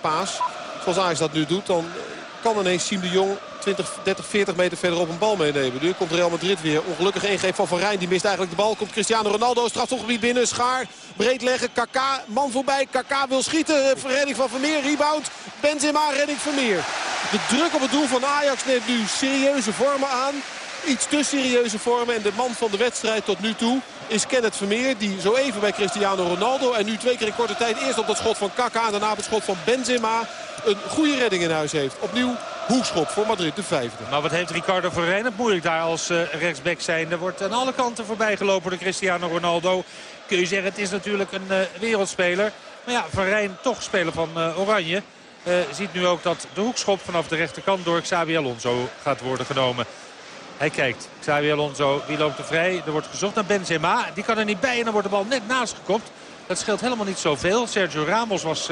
paas. Zoals Ajax dat nu doet. Dan kan ineens Siem de Jong 20, 30, 40 meter verderop een bal meenemen. Nu komt Real Madrid weer. Ongelukkig ingreep van Van Rijn. Die mist eigenlijk de bal. Komt Cristiano Ronaldo. Strafstofgebied binnen. Schaar. Breed leggen. Kaka. Man voorbij. Kaka wil schieten. Redding van Vermeer. Rebound. Benzema. Redding Vermeer. De druk op het doel van Ajax neemt nu serieuze vormen aan. Iets te serieuze vormen. En de man van de wedstrijd tot nu toe is Kenneth Vermeer. Die zo even bij Cristiano Ronaldo. En nu twee keer in korte tijd eerst op dat schot van Kaka. En daarna op het schot van Benzema. Een goede redding in huis heeft. Opnieuw hoekschop voor Madrid, de vijfde. Maar wat heeft Ricardo Verrijn het moeilijk daar als uh, rechtsback zijn. Er wordt aan alle kanten voorbij gelopen door Cristiano Ronaldo. Kun je zeggen, het is natuurlijk een uh, wereldspeler. Maar ja, Verrijn toch speler van uh, Oranje. ziet nu ook dat de hoekschop vanaf de rechterkant door Xabi Alonso gaat worden genomen. Hij kijkt. Xabi Alonso, wie loopt er vrij? Er wordt gezocht naar Benzema. Die kan er niet bij en dan wordt de bal net naast gekopt. Dat scheelt helemaal niet zoveel. Sergio Ramos was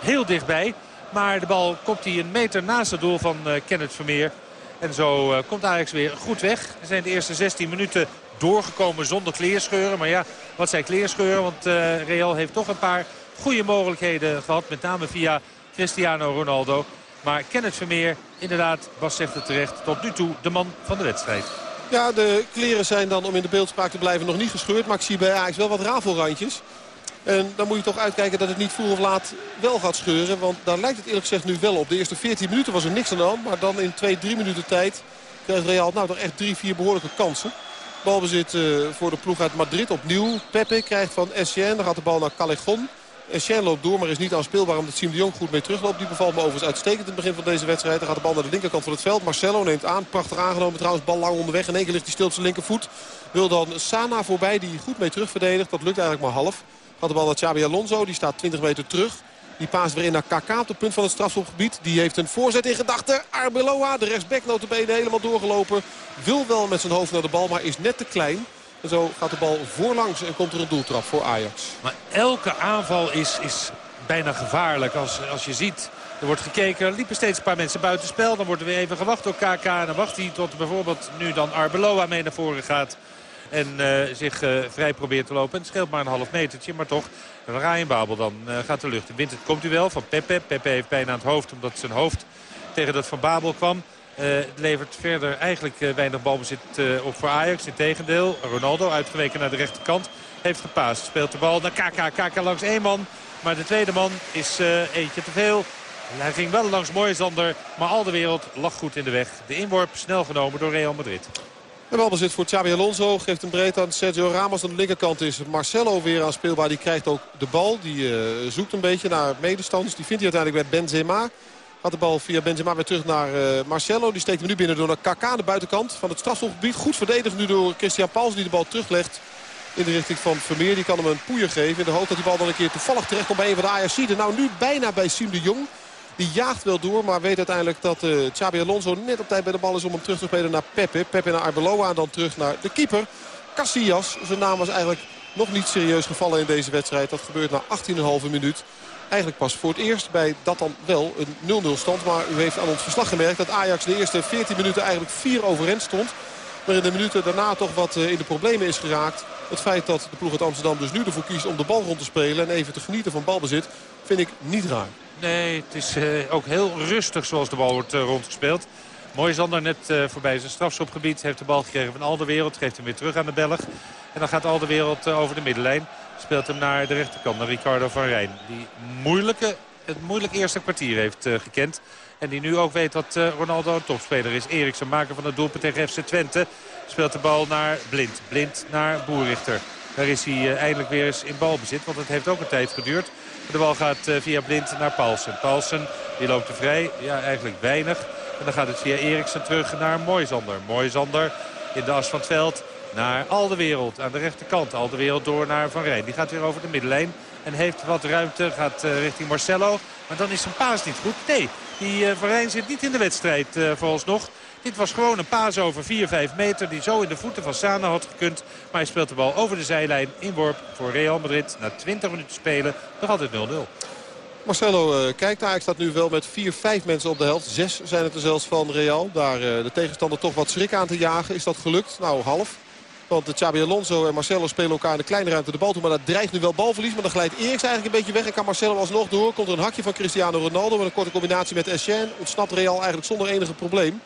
heel dichtbij. Maar de bal komt hij een meter naast het doel van uh, Kenneth Vermeer. En zo uh, komt Ajax weer goed weg. Er zijn de eerste 16 minuten doorgekomen zonder kleerscheuren. Maar ja, wat zijn kleerscheuren? Want Real heeft toch een paar goede mogelijkheden gehad. Met name via Cristiano Ronaldo. Maar Kenneth Vermeer, inderdaad, Bas zegt het terecht, tot nu toe de man van de wedstrijd. Ja, de kleren zijn dan, om in de beeldspraak te blijven, nog niet gescheurd. Maar ik zie bij Ajax wel wat rafelrandjes. En dan moet je toch uitkijken dat het niet vroeg of laat wel gaat scheuren. Want daar lijkt het eerlijk gezegd nu wel op. De eerste 14 minuten was er niks aan de hand. Maar dan in 2, 3 minuten tijd krijgt Real nou toch echt 3, 4 behoorlijke kansen. Balbezit uh, voor de ploeg uit Madrid opnieuw. Pepe krijgt van Essien. Dan gaat de bal naar Callejon. Essien loopt door, maar is niet aanspeelbaar omdat Siem de Jong goed mee terugloopt. Die bevalt me overigens uitstekend in het begin van deze wedstrijd. Dan gaat de bal naar de linkerkant van het veld. Marcelo neemt aan. Prachtig aangenomen trouwens. Bal lang onderweg. In één keer ligt hij stil op zijn linkervoet. Wil dan Sana voorbij die goed mee terugverdedigt. Dat lukt eigenlijk maar half. Gaat de bal naar Xabi Alonso. Die staat 20 meter terug. Die paast weer in naar Kaka op het punt van het strafschopgebied. Die heeft een voorzet in gedachten. Arbeloa, de rechtsback notabene helemaal doorgelopen. Wil wel met zijn hoofd naar de bal, maar is net te klein. En zo gaat de bal voorlangs en komt er een doeltrap voor Ajax. Maar elke aanval is, is bijna gevaarlijk. Als, als je ziet, er wordt gekeken, liepen steeds een paar mensen buitenspel. Dan wordt er weer even gewacht door KK. En dan wacht hij tot bijvoorbeeld nu dan Arbeloa mee naar voren gaat. En uh, zich uh, vrij probeert te lopen. Het scheelt maar een half metertje, maar toch. Ryan Babel dan uh, gaat de lucht. Wint het komt u wel van Pepe. Pepe heeft bijna aan het hoofd omdat zijn hoofd tegen dat van Babel kwam. Het levert verder eigenlijk weinig balbezit op voor Ajax. Integendeel, Ronaldo uitgeweken naar de rechterkant. Heeft gepaast. Speelt de bal naar KK. KK langs één man. Maar de tweede man is eentje te veel. Hij ging wel langs Moisander, maar al de wereld lag goed in de weg. De inworp snel genomen door Real Madrid. De balbezit voor Xabi Alonso. Geeft een breed aan Sergio Ramos. Aan de linkerkant is Marcelo weer aan speelbaar. Die krijgt ook de bal. Die zoekt een beetje naar medestanders. Die vindt hij uiteindelijk bij Benzema. De bal via Benzema weer terug naar uh, Marcelo. Die steekt hem nu binnen door naar aan de buitenkant van het strafschopgebied. Goed verdedigd nu door Christian Pauls die de bal teruglegt in de richting van Vermeer. Die kan hem een poeier geven in de hoop dat die bal dan een keer toevallig terecht komt bij een van de Ajaxiden. Nou nu bijna bij Siem de Jong. Die jaagt wel door, maar weet uiteindelijk dat uh, Xabi Alonso net op tijd bij de bal is om hem terug te spelen naar Pepe. Pepe naar Arbeloa en dan terug naar de keeper. Casillas, zijn naam was eigenlijk nog niet serieus gevallen in deze wedstrijd. Dat gebeurt na 18,5 minuut. Eigenlijk pas voor het eerst bij dat dan wel een 0-0 stand. Maar u heeft aan ons verslag gemerkt dat Ajax de eerste 14 minuten eigenlijk 4 overend stond. Maar in de minuten daarna toch wat eh, in de problemen is geraakt. Het feit dat de ploeg uit Amsterdam dus nu ervoor kiest om de bal rond te spelen... en even te genieten van balbezit, vind ik niet raar. Nee, het is uh, ook heel rustig zoals de bal wordt uh, rondgespeeld. Mooi Zander net voorbij zijn strafschopgebied. Heeft de bal gekregen van Alderwereld. Geeft hem weer terug aan de Belg. En dan gaat Alderwereld over de middenlijn. Speelt hem naar de rechterkant, naar Ricardo van Rijn. Die moeilijke, het moeilijk eerste kwartier heeft gekend. En die nu ook weet dat Ronaldo een topspeler is. Eriksen, maker van het doelpunt tegen FC Twente. Speelt de bal naar Blind. Blind naar Boerrichter. Daar is hij eindelijk weer eens in balbezit. Want het heeft ook een tijd geduurd. De bal gaat eh, via Blind naar Paulsen. Paulsen die loopt er vrij. Ja, eigenlijk weinig. En dan gaat het via Eriksen terug naar Moisander. Moisander in de as van het veld naar Al de Wereld aan de rechterkant. Al de Wereld door naar Van Rijn. Die gaat weer over de middenlijn en heeft wat ruimte. Gaat uh, richting Marcelo. Maar dan is zijn paas niet goed. Nee, die uh, Van Rijn zit niet in de wedstrijd uh, vooralsnog. Dit was gewoon een paas over 4-5 meter die zo in de voeten van Sana had gekund. Maar hij speelt de bal over de zijlijn. Inworp voor Real Madrid. Na 20 minuten spelen nog altijd 0-0. Marcelo uh, kijkt. Ajax staat nu wel met 4, 5 mensen op de helft. Zes zijn het er zelfs van Real. Daar de tegenstander toch wat schrik aan te jagen. Is dat gelukt? Nou, half. Want Xabi Alonso en Marcelo spelen elkaar in de kleine ruimte de bal toe. Maar dat dreigt nu wel balverlies. Maar dan glijdt Eriks eigenlijk een beetje weg. En kan Marcelo alsnog door. Komt er een hakje van Cristiano Ronaldo. Met een korte combinatie met Essien. Ontsnapt Real eigenlijk zonder enige probleem.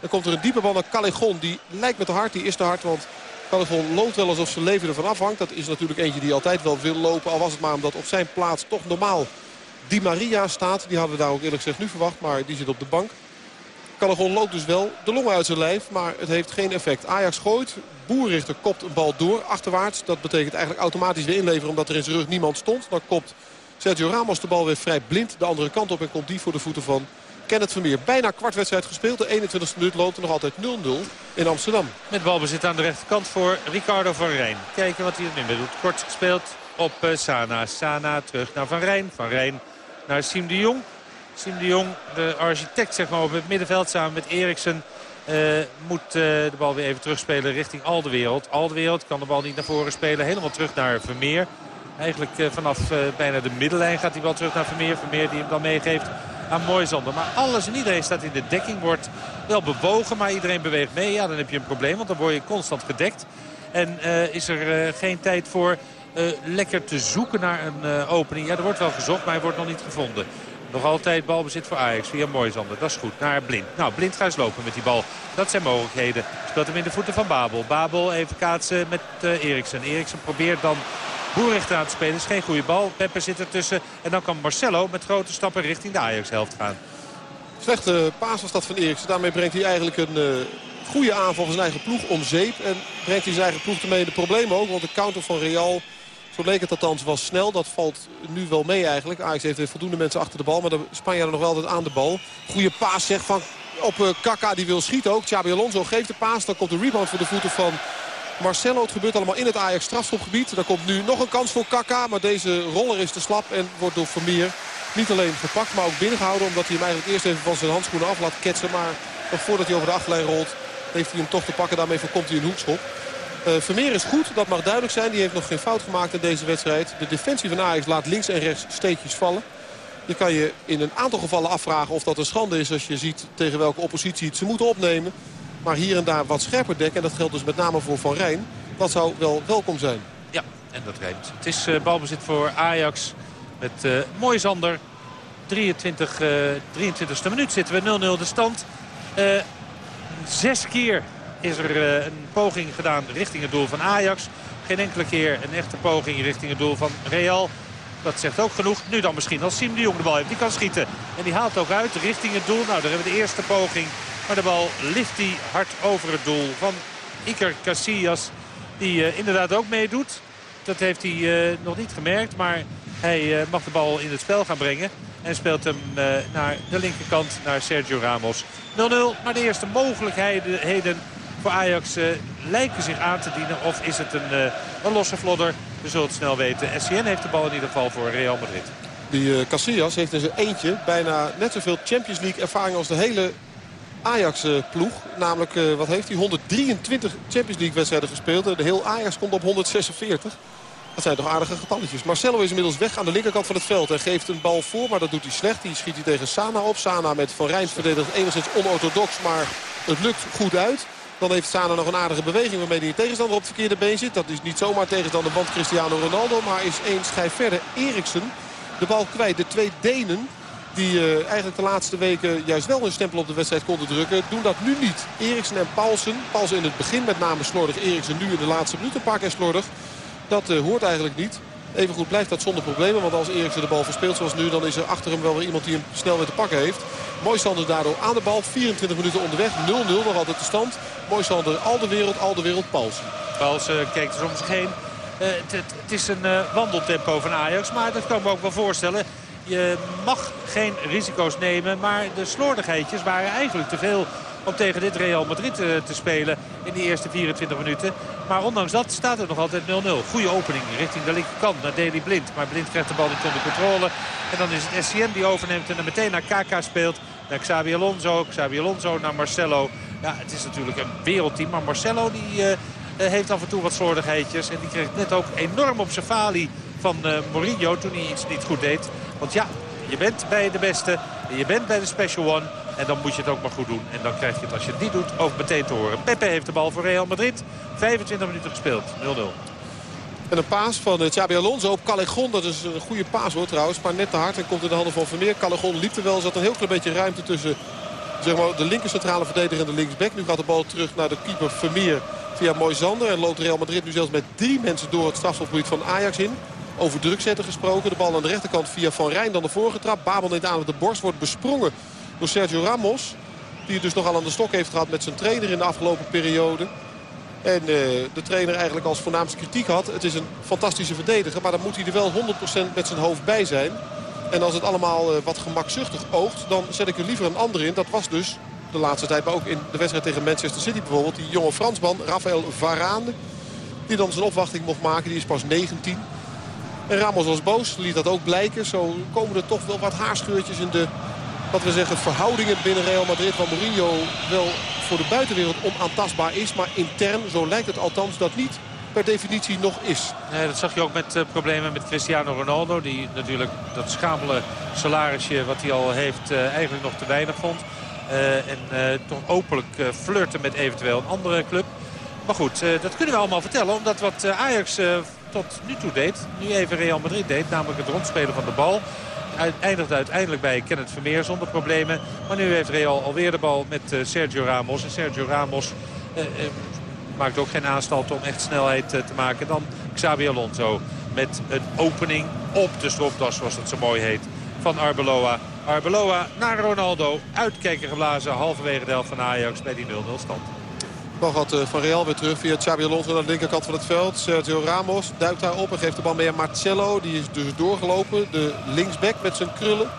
Dan komt er een diepe bal naar Callejon. Die lijkt met de hart. Die is te hard. Want Callejon loopt wel alsof zijn leven ervan afhangt. Dat is natuurlijk eentje die altijd wel wil lopen. Al was het maar omdat op zijn plaats toch normaal Di Maria staat. Die hadden we daar ook eerlijk gezegd nu verwacht. Maar die zit op de bank. Callejon loopt dus wel de longen uit zijn lijf. Maar het heeft geen effect. Ajax gooit. Boerrichter kopt een bal door achterwaarts. Dat betekent eigenlijk automatisch weer inleveren omdat er in zijn rug niemand stond. Dan kopt Sergio Ramos de bal weer vrij blind de andere kant op. En komt die voor de voeten van Kenneth Vermeer. Bijna kwartwedstrijd gespeeld. De 21e minuut loopt er nog altijd 0-0 in Amsterdam. Met balbezit aan de rechterkant voor Ricardo van Rijn. Kijken wat hij het minder doet. Kort gespeeld op uh, Sana. Sana terug naar Van Rijn. Van Rijn naar Siem de Jong. Siem de Jong, de architect zeg maar, op het middenveld samen met Eriksen. Uh, moet uh, de bal weer even terugspelen richting Aldewereld. Aldewereld kan de bal niet naar voren spelen. Helemaal terug naar Vermeer. Eigenlijk uh, vanaf bijna de middenlijn gaat hij wel terug naar Vermeer. Vermeer die hem dan meegeeft aan Mooisander. Maar alles en iedereen staat in de dekking. Wordt wel bewogen, maar iedereen beweegt mee. Ja, dan heb je een probleem, want dan word je constant gedekt. En is er geen tijd voor lekker te zoeken naar een opening. Ja, er wordt wel gezocht, maar hij wordt nog niet gevonden. Nog altijd balbezit voor Ajax via Moisander. Dat is goed. Naar Blind. Nou, Blind gaat lopen met die bal. Dat zijn mogelijkheden. Speelt hem in de voeten van Babel. Babel even kaatsen met uh, Eriksen. Eriksen probeert dan Boerichter aan te spelen. is geen goede bal. Pepper zit ertussen. En dan kan Marcelo met grote stappen richting de Ajax-helft gaan. Slechte paas was dat van Eriksen. Daarmee brengt hij eigenlijk een uh, goede aanval van zijn eigen ploeg om zeep. En brengt hij zijn eigen ploeg ermee in de problemen ook. Want de counter van Real zo leek het althans was snel. Dat valt nu wel mee eigenlijk. Ajax heeft voldoende mensen achter de bal. Maar de Spanjaarden nog wel altijd aan de bal. Goede paas zeg van op uh, Kaka die wil schieten ook. Xabi Alonso geeft de paas. Dan komt de rebound voor de voeten van Marcelo. Het gebeurt allemaal in het Ajax strafschopgebied. Daar komt nu nog een kans voor Kaka. Maar deze roller is te slap en wordt door Vermeer niet alleen gepakt, maar ook binnengehouden. Omdat hij hem eigenlijk eerst even van zijn handschoenen af laat ketsen. Maar nog voordat hij over de achterlijn rolt, heeft hij hem toch te pakken. Daarmee voorkomt hij een hoekschop. Uh, Vermeer is goed, dat mag duidelijk zijn. Die heeft nog geen fout gemaakt in deze wedstrijd. De defensie van Ajax laat links en rechts steekjes vallen. Je kan je in een aantal gevallen afvragen of dat een schande is... als je ziet tegen welke oppositie het ze moeten opnemen. Maar hier en daar wat scherper dekken. En dat geldt dus met name voor Van Rijn. Dat zou wel welkom zijn. Ja, en dat rijmt. Het is uh, balbezit voor Ajax met uh, mooi Zander. 23, uh, 23e minuut zitten we 0-0 de stand. zes keer is er eh, een poging gedaan richting het doel van Ajax. Geen enkele keer een echte poging richting het doel van Real. Dat zegt ook genoeg. Nu dan misschien als Siem de Jong de bal heeft. Die kan schieten. En die haalt ook uit richting het doel. Nou, daar hebben we de eerste poging. Maar de bal lift hij hard over het doel van Iker Casillas. Die uh, inderdaad ook meedoet. Dat heeft hij uh, nog niet gemerkt. Maar hij mag de bal in het spel gaan brengen. En speelt hem naar de linkerkant naar Sergio Ramos. 0-0. Maar de eerste mogelijkheden voor Ajax uh, lijken zich aan te dienen. Of is het een, uh, een losse vlodder? We zullen het snel weten. SCN heeft de bal in ieder geval voor Real Madrid. Die uh, Casillas heeft in zijn eentje bijna net zoveel Champions League ervaring als de hele Ajax-ploeg. Namelijk, wat heeft hij? 123 Champions League wedstrijden gespeeld. De heel Ajax komt op 146. Dat zijn toch aardige getalletjes. Marcelo is inmiddels weg aan de linkerkant van het veld. En geeft een bal voor, maar dat doet hij slecht. Die schiet hij tegen Sana op. Sana met Van Rijn verdedigt enigszins onorthodox, maar het lukt goed uit. Dan heeft Sana nog een aardige beweging waarmee hij tegenstander op het verkeerde been zit. Dat is niet zomaar tegenstander, want Cristiano Ronaldo. Maar is één schijf verder. Eriksen de bal kwijt. De twee Denen die uh, eigenlijk de laatste weken juist wel een stempel op de wedstrijd konden drukken. Doen dat nu niet. Eriksen en Paulsen. Paulsen in het begin met name slordig. Eriksen nu in de laatste minuut een paar keer slordig. Dat uh, hoort eigenlijk niet. Evengoed blijft dat zonder problemen. Want als Eriksen de bal verspeelt zoals nu... dan is er achter hem wel weer iemand die hem snel weer te pakken heeft. Moisander daardoor aan de bal. 24 minuten onderweg. 0-0 nog altijd de stand. Moisander al de wereld, al de wereld Paulsen. Paulsen kijkt er om zich heen. Uh, het, is een uh, wandeltempo van Ajax. Maar dat kan ik me ook wel voorstellen. Je mag geen risico's nemen. Maar de slordigheidjes waren eigenlijk te veel om tegen dit Real Madrid te, te spelen in de eerste 24 minuten. Maar ondanks dat staat het nog altijd 0-0. Goede opening richting de linkerkant naar Deli Blind. Maar Blind krijgt de bal niet onder controle. En dan is het SCN die overneemt en dan meteen naar KK speelt. Naar Xabi Alonso, Xabi Alonso naar Marcelo. Ja, het is natuurlijk een wereldteam. Maar Marcelo die, uh, heeft af en toe wat slordigheidjes. En die kreeg net ook enorm op zijn falie van uh, Mourinho toen hij iets niet goed deed. Want ja, je bent bij de beste. Je bent bij de Special One. En dan moet je het ook maar goed doen. En dan krijg je het als je het niet doet ook meteen te horen. Pepe heeft de bal voor Real Madrid. 25 minuten gespeeld. 0-0. En een paas van uh, Xabi Alonso op Callejon. Dat is een goede paas hoor trouwens. Maar net te hard en komt in de handen van Vermeer. Callejon liep er wel. Zat een heel klein beetje ruimte tussen zeg maar, de linker centrale verdediger en de linksback. Nu gaat de bal terug naar de keeper Vermeer via Moisander. En loopt Real Madrid nu zelfs met drie mensen door het strafschopgebied van Ajax in. Over druk zetten gesproken. De bal aan de rechterkant via Van Rijn dan de vorige trap. Babel neemt aan op de borst. Wordt besprongen door Sergio Ramos. Die het dus nogal aan de stok heeft gehad met zijn trainer in de afgelopen periode. En uh, de trainer eigenlijk als voornaamste kritiek had. Het is een fantastische verdediger. Maar dan moet hij er wel 100% met zijn hoofd bij zijn. En als het allemaal uh, wat gemakzuchtig oogt. Dan zet ik er liever een ander in. Dat was dus de laatste tijd. Maar ook in de wedstrijd tegen Manchester City bijvoorbeeld. Die jonge Fransman, Rafael Varane. Die dan zijn opwachting mocht maken. Die is pas 19. En Ramos was boos. Liet dat ook blijken. Zo komen er toch wel wat haarscheurtjes in de wat we zeggen, verhoudingen binnen Real Madrid. Waar Mourinho wel voor de buitenwereld onaantastbaar is. Maar intern, zo lijkt het althans, dat niet per definitie nog is. Nee, dat zag je ook met uh, problemen met Cristiano Ronaldo. Die natuurlijk dat schamele salarisje wat hij al heeft uh, eigenlijk nog te weinig vond. Uh, en toch openlijk flirten met eventueel een andere club. Maar goed, dat kunnen we allemaal vertellen. Omdat wat Ajax tot nu toe deed, nu even Real Madrid deed. Namelijk het rondspelen van de bal eindigde uiteindelijk bij Kenneth Vermeer zonder problemen. Maar nu heeft Real alweer de bal met uh, Sergio Ramos. En Sergio Ramos uh, uh, maakt ook geen aanstalten om echt snelheid te maken. Dan Xabi Alonso met een opening op de stropdas, zoals dat zo mooi heet, van Arbeloa. Arbeloa naar Ronaldo. Uitkijken geblazen halverwege de helft van Ajax bij die 0-0 stand. Bal gaat eh, van Real weer terug via Xabi Alonso naar de linkerkant van het veld. Sergio Ramos duikt daar op en geeft de bal mee aan Marcelo. Die is dus doorgelopen. De linksback met zijn krullen.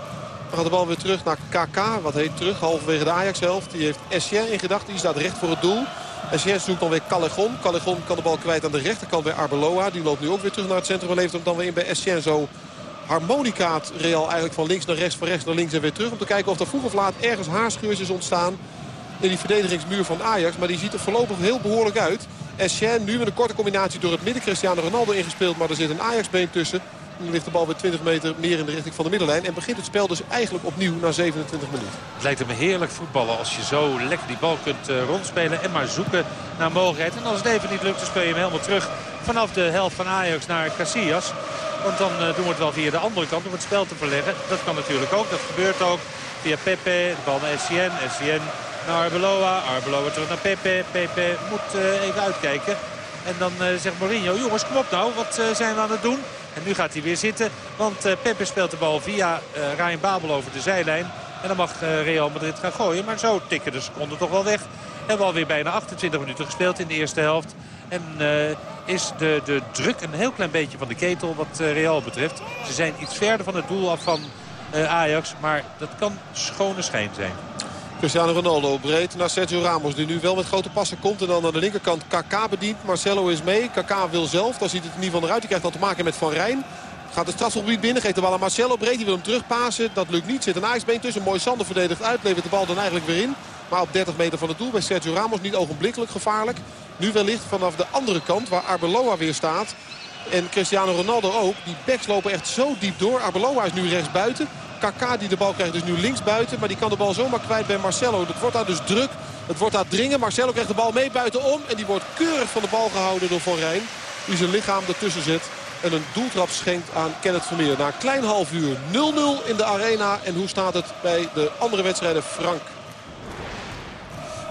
Dan gaat de bal weer terug naar KK. Wat heet terug, halverwege de Ajax-helft. Die heeft Essien in gedachten. Die staat recht voor het doel. Essien zoekt dan weer Callejon. Callejon kan de bal kwijt aan de rechterkant bij Arbeloa. Die loopt nu ook weer terug naar het centrum. En levert hem dan weer in bij Essien. Zo harmonicaat Real eigenlijk van links naar rechts, van rechts naar links en weer terug. Om te kijken of er vroeg of laat ergens haarscheurtjes ontstaan in die verdedigingsmuur van Ajax. Maar die ziet er voorlopig heel behoorlijk uit. Essien nu met een korte combinatie door het midden. Cristiano Ronaldo ingespeeld, maar er zit een Ajax-been tussen. Dan ligt de bal weer 20 meter meer in de richting van de middenlijn. En begint het spel dus eigenlijk opnieuw na 27 minuten. Het lijkt me heerlijk voetballen als je zo lekker die bal kunt uh, rondspelen. En maar zoeken naar mogelijkheid. En als het even niet lukt, dan speel je hem helemaal terug vanaf de helft van Ajax naar Casillas. Want dan uh, doen we het wel via de andere kant om het spel te verleggen. Dat kan natuurlijk ook. Dat gebeurt ook via Pepe. De bal naar Essien. Essien naar Arbeloa. Arbeloa terug naar Pepe. Pepe moet uh, even uitkijken. En dan uh, zegt Mourinho, jongens kom op nou, wat uh, zijn we aan het doen? En nu gaat hij weer zitten, want Pepe speelt de bal via Ryan Babel over de zijlijn. En dan mag Real Madrid gaan gooien, maar zo tikken de seconden toch wel weg. Hebben we alweer bijna 28 minuten gespeeld in de eerste helft. En is de, de druk een heel klein beetje van de ketel wat Real betreft. Ze zijn iets verder van het doel af van Ajax, maar dat kan schone schijn zijn. Cristiano Ronaldo breed naar Sergio Ramos. Die nu wel met grote passen komt. En dan aan de linkerkant KK bedient. Marcelo is mee. KK wil zelf. Daar ziet het in ieder geval eruit. Die krijgt dan te maken met Van Rijn. Gaat het strafgebied binnen. Geeft de bal aan Marcelo breed. Die wil hem terugpassen. Dat lukt niet. Zit een ijsbeen tussen. Mooi Sander verdedigt uit. Levert de bal dan eigenlijk weer in. Maar op 30 meter van het doel bij Sergio Ramos niet ogenblikkelijk gevaarlijk. Nu wellicht vanaf de andere kant waar Arbeloa weer staat. En Cristiano Ronaldo ook. Die backs lopen echt zo diep door. Arbeloa is nu rechts buiten. Kaka die de bal krijgt dus nu links buiten. Maar die kan de bal zomaar kwijt bij Marcelo. Het wordt daar dus druk. Het wordt daar dringen. Marcelo krijgt de bal mee buitenom. En die wordt keurig van de bal gehouden door Van Rijn. Die zijn lichaam ertussen zet. En een doeltrap schenkt aan Kenneth Vermeer. Na een klein half uur 0-0 in de arena. En hoe staat het bij de andere wedstrijden? Frank.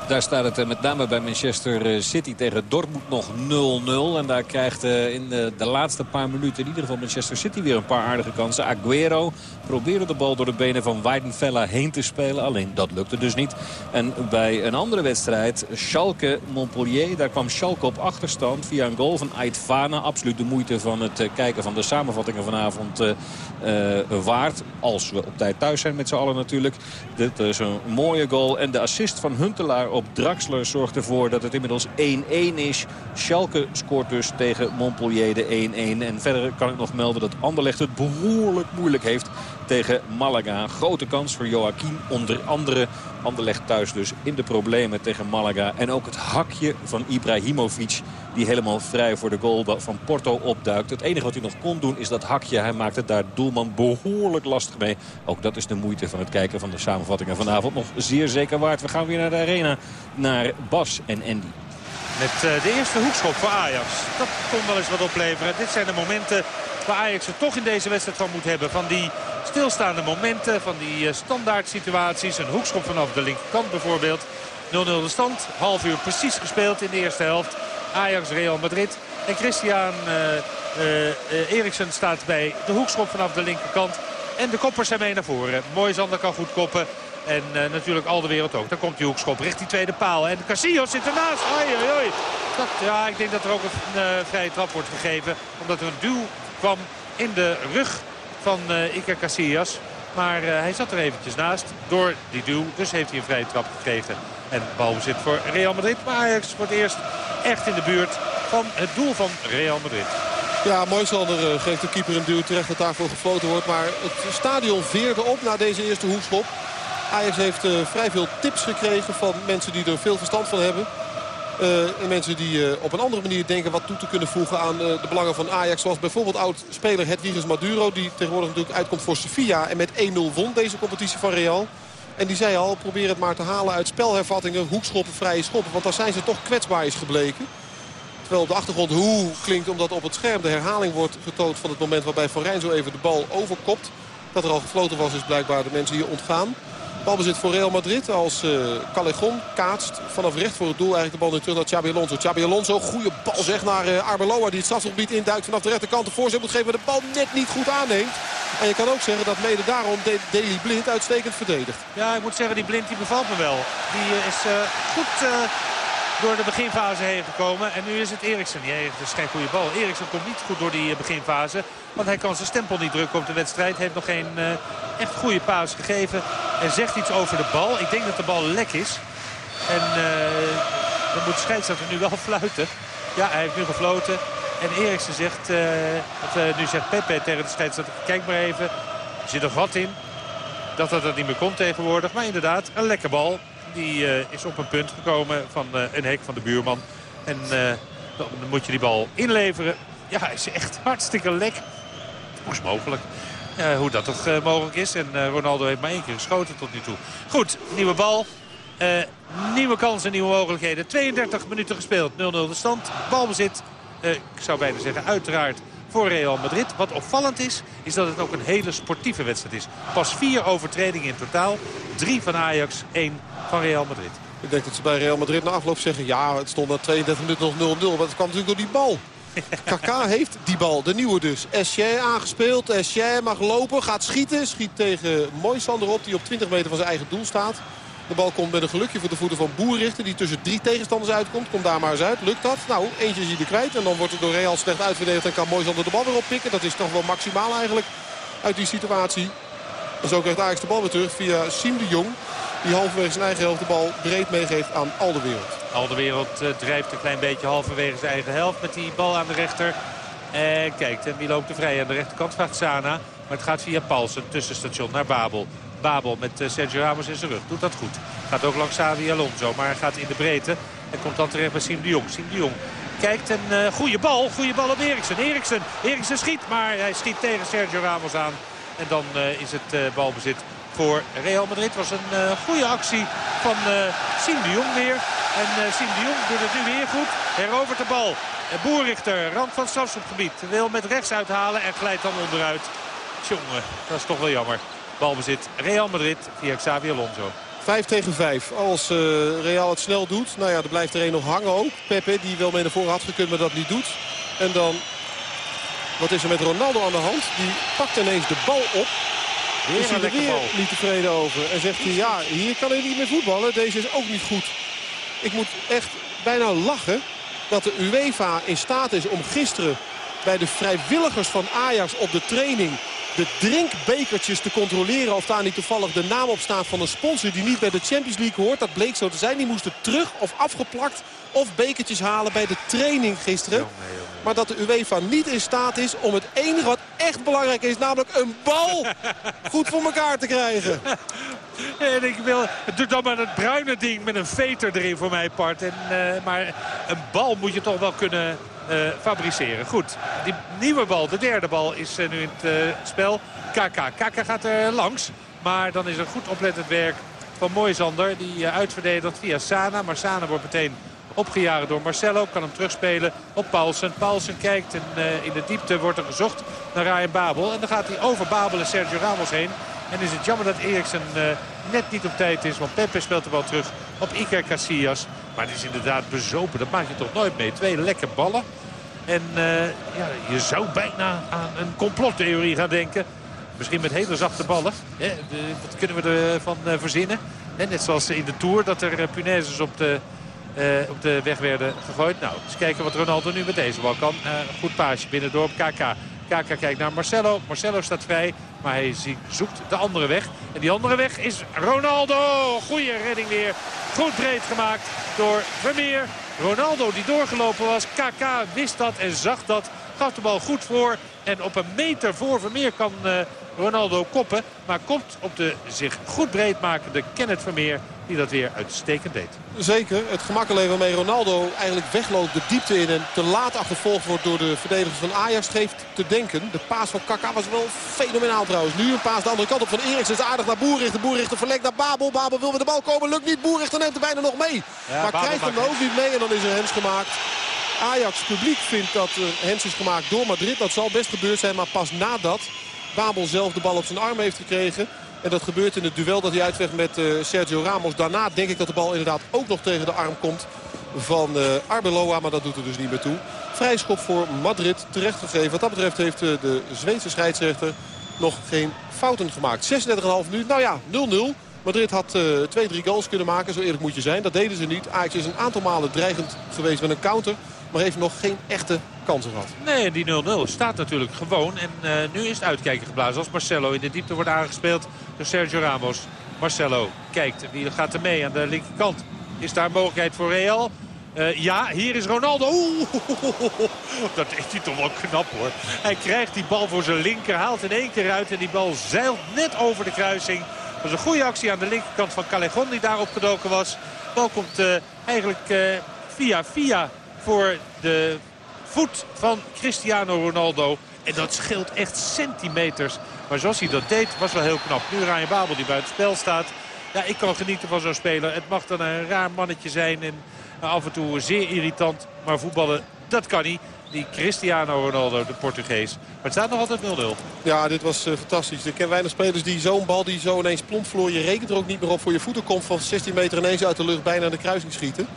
Daar staat het eh, met name bij Manchester eh, City tegen Dortmund nog 0-0. En daar krijgt eh, in de, laatste paar minuten in ieder geval Manchester City weer een paar aardige kansen. Aguero probeerde de bal door de benen van Weidenfeller heen te spelen. Alleen dat lukte dus niet. En bij een andere wedstrijd, Schalke-Montpellier. Daar kwam Schalke op achterstand via een goal van Aitfana. Absoluut de moeite van het kijken van de samenvattingen vanavond waard. Als we op tijd thuis zijn met z'n allen natuurlijk. Dit is een mooie goal. En de assist van Huntelaar op Draxler zorgt ervoor dat het inmiddels 1-1 is. Schalke scoort dus tegen Montpellier de 1-1. En verder kan ik nog melden dat Anderlecht het behoorlijk moeilijk heeft tegen Malaga. Grote kans voor Joachim. Onder andere Anderlecht thuis dus in de problemen tegen Malaga. En ook het hakje van Ibrahimovic Die helemaal vrij voor de goal van Porto opduikt. Het enige wat hij nog kon doen is dat hakje. Hij maakte daar doelman behoorlijk lastig mee. Ook dat is de moeite van het kijken van de samenvattingen vanavond nog zeer zeker waard. We gaan weer naar de arena. Naar Bas en Andy. Met eh, de eerste hoekschop voor Ajax. Dat kon wel eens wat opleveren. Dit zijn de momenten waar Ajax het toch in deze wedstrijd van moet hebben. Van die stilstaande momenten, van die eh, standaard situaties. Een hoekschop vanaf de linkerkant bijvoorbeeld. 0-0 de stand. Half uur precies gespeeld in de eerste helft. Ajax, Real Madrid. En Christian uh, Eriksen staat bij de hoekschop vanaf de linkerkant. En de koppers zijn mee naar voren. Mooi Zander kan goed koppen. En natuurlijk al de wereld ook. Dan komt die hoekschop richting tweede paal. En Casillas zit ernaast. Ja, ik denk dat er ook een vrije trap wordt gegeven. Omdat er een duw kwam in de rug van uh, Iker Casillas. Maar hij zat er eventjes naast door die duw. Dus heeft hij een vrije trap gekregen. En balbezit voor Real Madrid. Maar Ajax het eerst echt in de buurt van het doel van Real Madrid. Ja, Moisander geeft de keeper een duw terecht dat daarvoor gefloten wordt. Maar het stadion veerde op na deze eerste hoekschop. Ajax heeft vrij veel tips gekregen van mensen die er veel verstand van hebben. En mensen die uh, op een andere manier denken wat toe te kunnen voegen aan de belangen van Ajax. Zoals bijvoorbeeld oud-speler Hedwiges Maduro. Die tegenwoordig natuurlijk uitkomt voor Sevilla. En met 1-0 won deze competitie van Real. En die zei al, probeer het maar te halen uit spelhervattingen, hoekschoppen, vrije schoppen. Want daar zijn ze toch kwetsbaar is gebleken. Terwijl op de achtergrond hoe klinkt omdat op het scherm de herhaling wordt getoond van het moment waarbij Van zo even de bal overkopt. Dat er al gefloten was is blijkbaar de mensen hier ontgaan. Balbezit voor Real Madrid als uh, Callejon kaatst vanaf recht voor het doel. Eigenlijk de bal nu terug naar Xabi Alonso. Xabi Alonso, goede bal zeg naar uh, Arbeloa die het strafgebied induikt vanaf de rechterkant. De voorzet moet geven, de bal net niet goed aanneemt. En je kan ook zeggen dat mede daarom de Blind uitstekend verdedigt. Ja, ik moet zeggen, die Blind die bevalt me wel. Die uh, is goed door de beginfase heen gekomen. En nu is het Eriksen. Die heeft dus geen goede bal. Eriksen komt niet goed door die beginfase. Want hij kan zijn stempel niet drukken op de wedstrijd. Heeft nog geen uh, echt goede paas gegeven. En zegt iets over de bal. Ik denk dat de bal lek is. En uh, dan moet de scheidsrechter nu wel fluiten. Ja, hij heeft nu gefloten. En Eriksen zegt, of, nu zegt Pepe tegen de scheidsrechter, kijk maar even. Er zit nog wat in. Dat dat er niet meer komt tegenwoordig. Maar inderdaad, een lekker bal. Die uh, is op een punt gekomen van uh, een hek van de buurman. En uh, dan moet je die bal inleveren. Ja, is echt hartstikke lek. Hoe is mogelijk? hoe dat toch mogelijk is. En Ronaldo heeft maar één keer geschoten tot nu toe. Goed, nieuwe bal. nieuwe kansen, nieuwe mogelijkheden. 32 minuten gespeeld. 0-0 de stand. Balbezit. ik zou bijna zeggen uiteraard voor Real Madrid. Wat opvallend is, is dat het ook een hele sportieve wedstrijd is. Pas vier overtredingen in totaal. Drie van Ajax, één van Real Madrid. Ik denk dat ze bij Real Madrid na afloop zeggen... ja, het stond na 32 minuten nog 0-0. Want het kwam natuurlijk door die bal. Kaka heeft die bal, de nieuwe dus. Escher aangespeeld. Escher mag lopen, gaat schieten. Schiet tegen Moisander op, die op 20 meter van zijn eigen doel staat. De bal komt met een gelukje voor de voeten van Boerrichter. Die tussen drie tegenstanders uitkomt. Komt daar maar eens uit. Lukt dat? Nou, eentje is hij er kwijt. En dan wordt het door Real slecht uitverdedigd. En kan Moisander de bal weer oppikken. Dat is toch wel maximaal eigenlijk uit die situatie. En zo krijgt Ajax de bal weer terug via Siem de Jong. Die halverwege zijn eigen helft de bal breed meegeeft aan Alderwereld. Alderwereld uh, drijft een klein beetje halverwege zijn eigen helft met die bal aan de rechter. En kijkt, en wie loopt er vrij aan de rechterkant? Vraagt Sana. Maar het gaat via Paulsen, tussenstation naar Babel. Babel met uh, Sergio Ramos in zijn rug. Doet dat goed. Gaat ook langs Xavi Alonso. Maar gaat in de breedte. En komt dan terecht bij Siem de Jong. Siem de Jong kijkt een uh, goede bal. Goede bal op Eriksen. Eriksen. Eriksen schiet. Maar hij schiet tegen Sergio Ramos aan. En dan uh, is het balbezit voor Real Madrid. Was een uh, goede actie van uh, Siem de Jong weer. En uh, Siem de Jong doet het nu weer goed. Herovert de bal. Boerrichter, rand van strafschopgebied. Wil met rechts uithalen en glijdt dan onderuit. Jongen, dat is toch wel jammer. Balbezit Real Madrid via Xavi Alonso. 5 tegen 5. Als Real het snel doet. Nou ja, er blijft er een nog hangen ook. Pepe die wel mee naar voren had gekund, maar dat niet doet. En dan, wat is er met Ronaldo aan de hand? Die pakt ineens de bal op. Weer is hij er weer bal. niet tevreden over. En zegt hij, ja, hier kan hij niet meer voetballen. Deze is ook niet goed. Ik moet echt bijna lachen dat de UEFA in staat is om gisteren bij de vrijwilligers van Ajax op de training de drinkbekertjes te controleren of daar niet toevallig de naam op staat van een sponsor die niet bij de Champions League hoort. Dat bleek zo te zijn. Die moesten terug of afgeplakt of bekertjes halen bij de training gisteren. Maar dat de UEFA niet in staat is om het enige wat echt belangrijk is, namelijk een bal, goed voor elkaar te krijgen. En ik wil, doe dan maar het bruine ding met een veter erin voor mijn part. En, uh, maar een bal moet je toch wel kunnen uh, fabriceren. Goed, die nieuwe bal, de derde bal, is uh, nu in het spel. KK. KK gaat er langs. Maar dan is er goed oplettend werk van Moisander. Die uitverdedigt via Sana. Maar Sana wordt meteen opgejaagd door Marcelo. Kan hem terugspelen op Paulsen. Paulsen kijkt en in de diepte wordt er gezocht naar Ryan Babel. En dan gaat hij over Babel en Sergio Ramos heen. En is het jammer dat Eriksen uh, net niet op tijd is. Want Pepe speelt de bal terug op Iker Casillas. Maar die is inderdaad bezopen. Dat maak je toch nooit mee. Twee lekke ballen. En uh, ja, je zou bijna aan een complottheorie gaan denken. Misschien met hele zachte ballen. Hè? wat kunnen we ervan verzinnen? Net zoals in de Tour dat er punaises op de, op de weg werden gegooid. Nou, eens kijken wat Ronaldo nu met deze bal kan. goed paasje binnendoor op KK. KK kijkt naar Marcelo. Marcelo staat vrij. Maar hij zoekt de andere weg. En die andere weg is Ronaldo. Goeie redding weer. Goed breed gemaakt door Vermeer. Ronaldo die doorgelopen was. KK wist dat en zag dat. Gaf de bal goed voor. En op een meter voor Vermeer kan uh, Ronaldo koppen. Maar komt op de zich goed breed makende Kenneth Vermeer die dat weer uitstekend deed. Zeker. Het gemak alleen waarmee Ronaldo eigenlijk wegloopt de diepte in... en te laat achtervolgd wordt door de verdedigers van Ajax geeft te denken. De paas van Kaka was wel fenomenaal trouwens. Nu een paas de andere kant op van Eriksen. is aardig naar Boerichter. Boerichter verlekt naar Babel. Babel wil met de bal komen. Lukt niet. Boerichter neemt er bijna nog mee. maar krijgt hem ook niet mee en dan is er hens gemaakt. Ajax publiek vindt dat er hens is gemaakt door Madrid. Dat zal best gebeurd zijn, maar pas nadat Babel zelf de bal op zijn arm heeft gekregen... En dat gebeurt in het duel dat hij uitvecht met uh, Sergio Ramos. Daarna denk ik dat de bal inderdaad ook nog tegen de arm komt van uh, Arbeloa. Maar dat doet er dus niet meer toe. Vrijschop voor Madrid terechtgegeven. Wat dat betreft heeft uh, de Zweedse scheidsrechter nog geen fouten gemaakt. 36,5 minuut. Nou ja, 0-0. Madrid had twee, drie goals kunnen maken. Zo eerlijk moet je zijn. Dat deden ze niet. Ajax is een aantal malen dreigend geweest met een counter. Maar heeft nog geen echte kansen gehad. Nee, die 0-0 staat natuurlijk gewoon. En uh, nu is het uitkijken geblazen als Marcelo in de diepte wordt aangespeeld door Sergio Ramos. Marcelo kijkt. Wie gaat er mee aan de linkerkant? Is daar mogelijkheid voor Real? Uh, ja, hier is Ronaldo. Oeh, dat is hij toch wel knap hoor. Hij krijgt die bal voor zijn linker, haalt in één keer uit. En die bal zeilt net over de kruising. Dat was een goede actie aan de linkerkant van Callejon die daar opgedoken was. De bal komt uh, eigenlijk via via voor de voet van Cristiano Ronaldo. En dat scheelt echt centimeters. Maar zoals hij dat deed was wel heel knap. Nu Ryan Babel die buiten spel staat. Ja, ik kan genieten van zo'n speler. Het mag dan een raar mannetje zijn en af en toe zeer irritant. Maar voetballen, dat kan hij. Die Cristiano Ronaldo, de Portugees. Maar het staat nog altijd 0-0. Ja, dit was uh, fantastisch. Ik ken weinig spelers die zo'n bal die zo ineens plomp vloor. Je rekent er ook niet meer op voor je voeten komt van 16 meter ineens uit de lucht bijna aan de kruising schieten.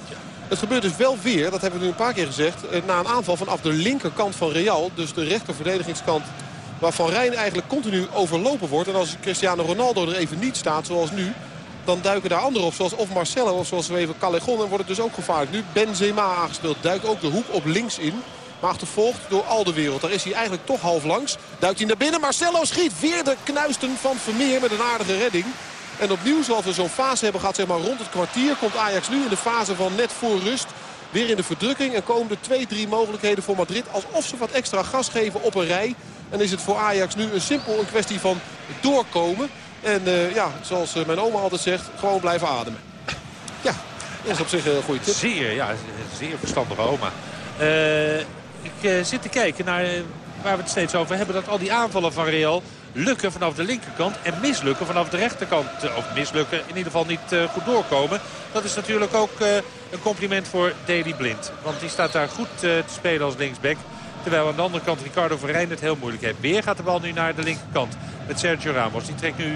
Het gebeurt dus wel weer, dat hebben we nu een paar keer gezegd... Eh, na een aanval vanaf de linkerkant van Real. Dus de rechterverdedigingskant waarvan Rijn eigenlijk continu overlopen wordt. En als Cristiano Ronaldo er even niet staat, zoals nu... dan duiken daar anderen op, zoals of Marcelo of zoals we even Callejon. En wordt het dus ook gevaarlijk. Nu Benzema aangespeeld, duikt ook de hoek op links in. Maar achtervolgd door al de wereld. Daar is hij eigenlijk toch half langs. Duikt hij naar binnen. Marcelo schiet weer de knuisten van Vermeer met een aardige redding. En opnieuw, zoals we zo'n fase hebben gehad, zeg maar rond het kwartier... komt Ajax nu in de fase van net voor rust weer in de verdrukking. En komen er twee, drie mogelijkheden voor Madrid. Alsof ze wat extra gas geven op een rij. En is het voor Ajax nu een simpel een kwestie van doorkomen. En uh, ja, zoals uh, mijn oma altijd zegt, gewoon blijven ademen. Ja, dat is op zich een goede tip. Zeer, ja, zeer verstandige oma. Uh, ik zit te kijken naar waar we het steeds over hebben. Dat al die aanvallen van Real lukken vanaf de linkerkant en mislukken vanaf de rechterkant. Of mislukken, in ieder geval niet uh, goed doorkomen. Dat is natuurlijk ook uh, een compliment voor Daley Blind. Want die staat daar goed te spelen als linksback. Terwijl aan de andere kant Ricardo Verijn het heel moeilijk heeft. Weer gaat de bal nu naar de linkerkant met Sergio Ramos. Die trekt nu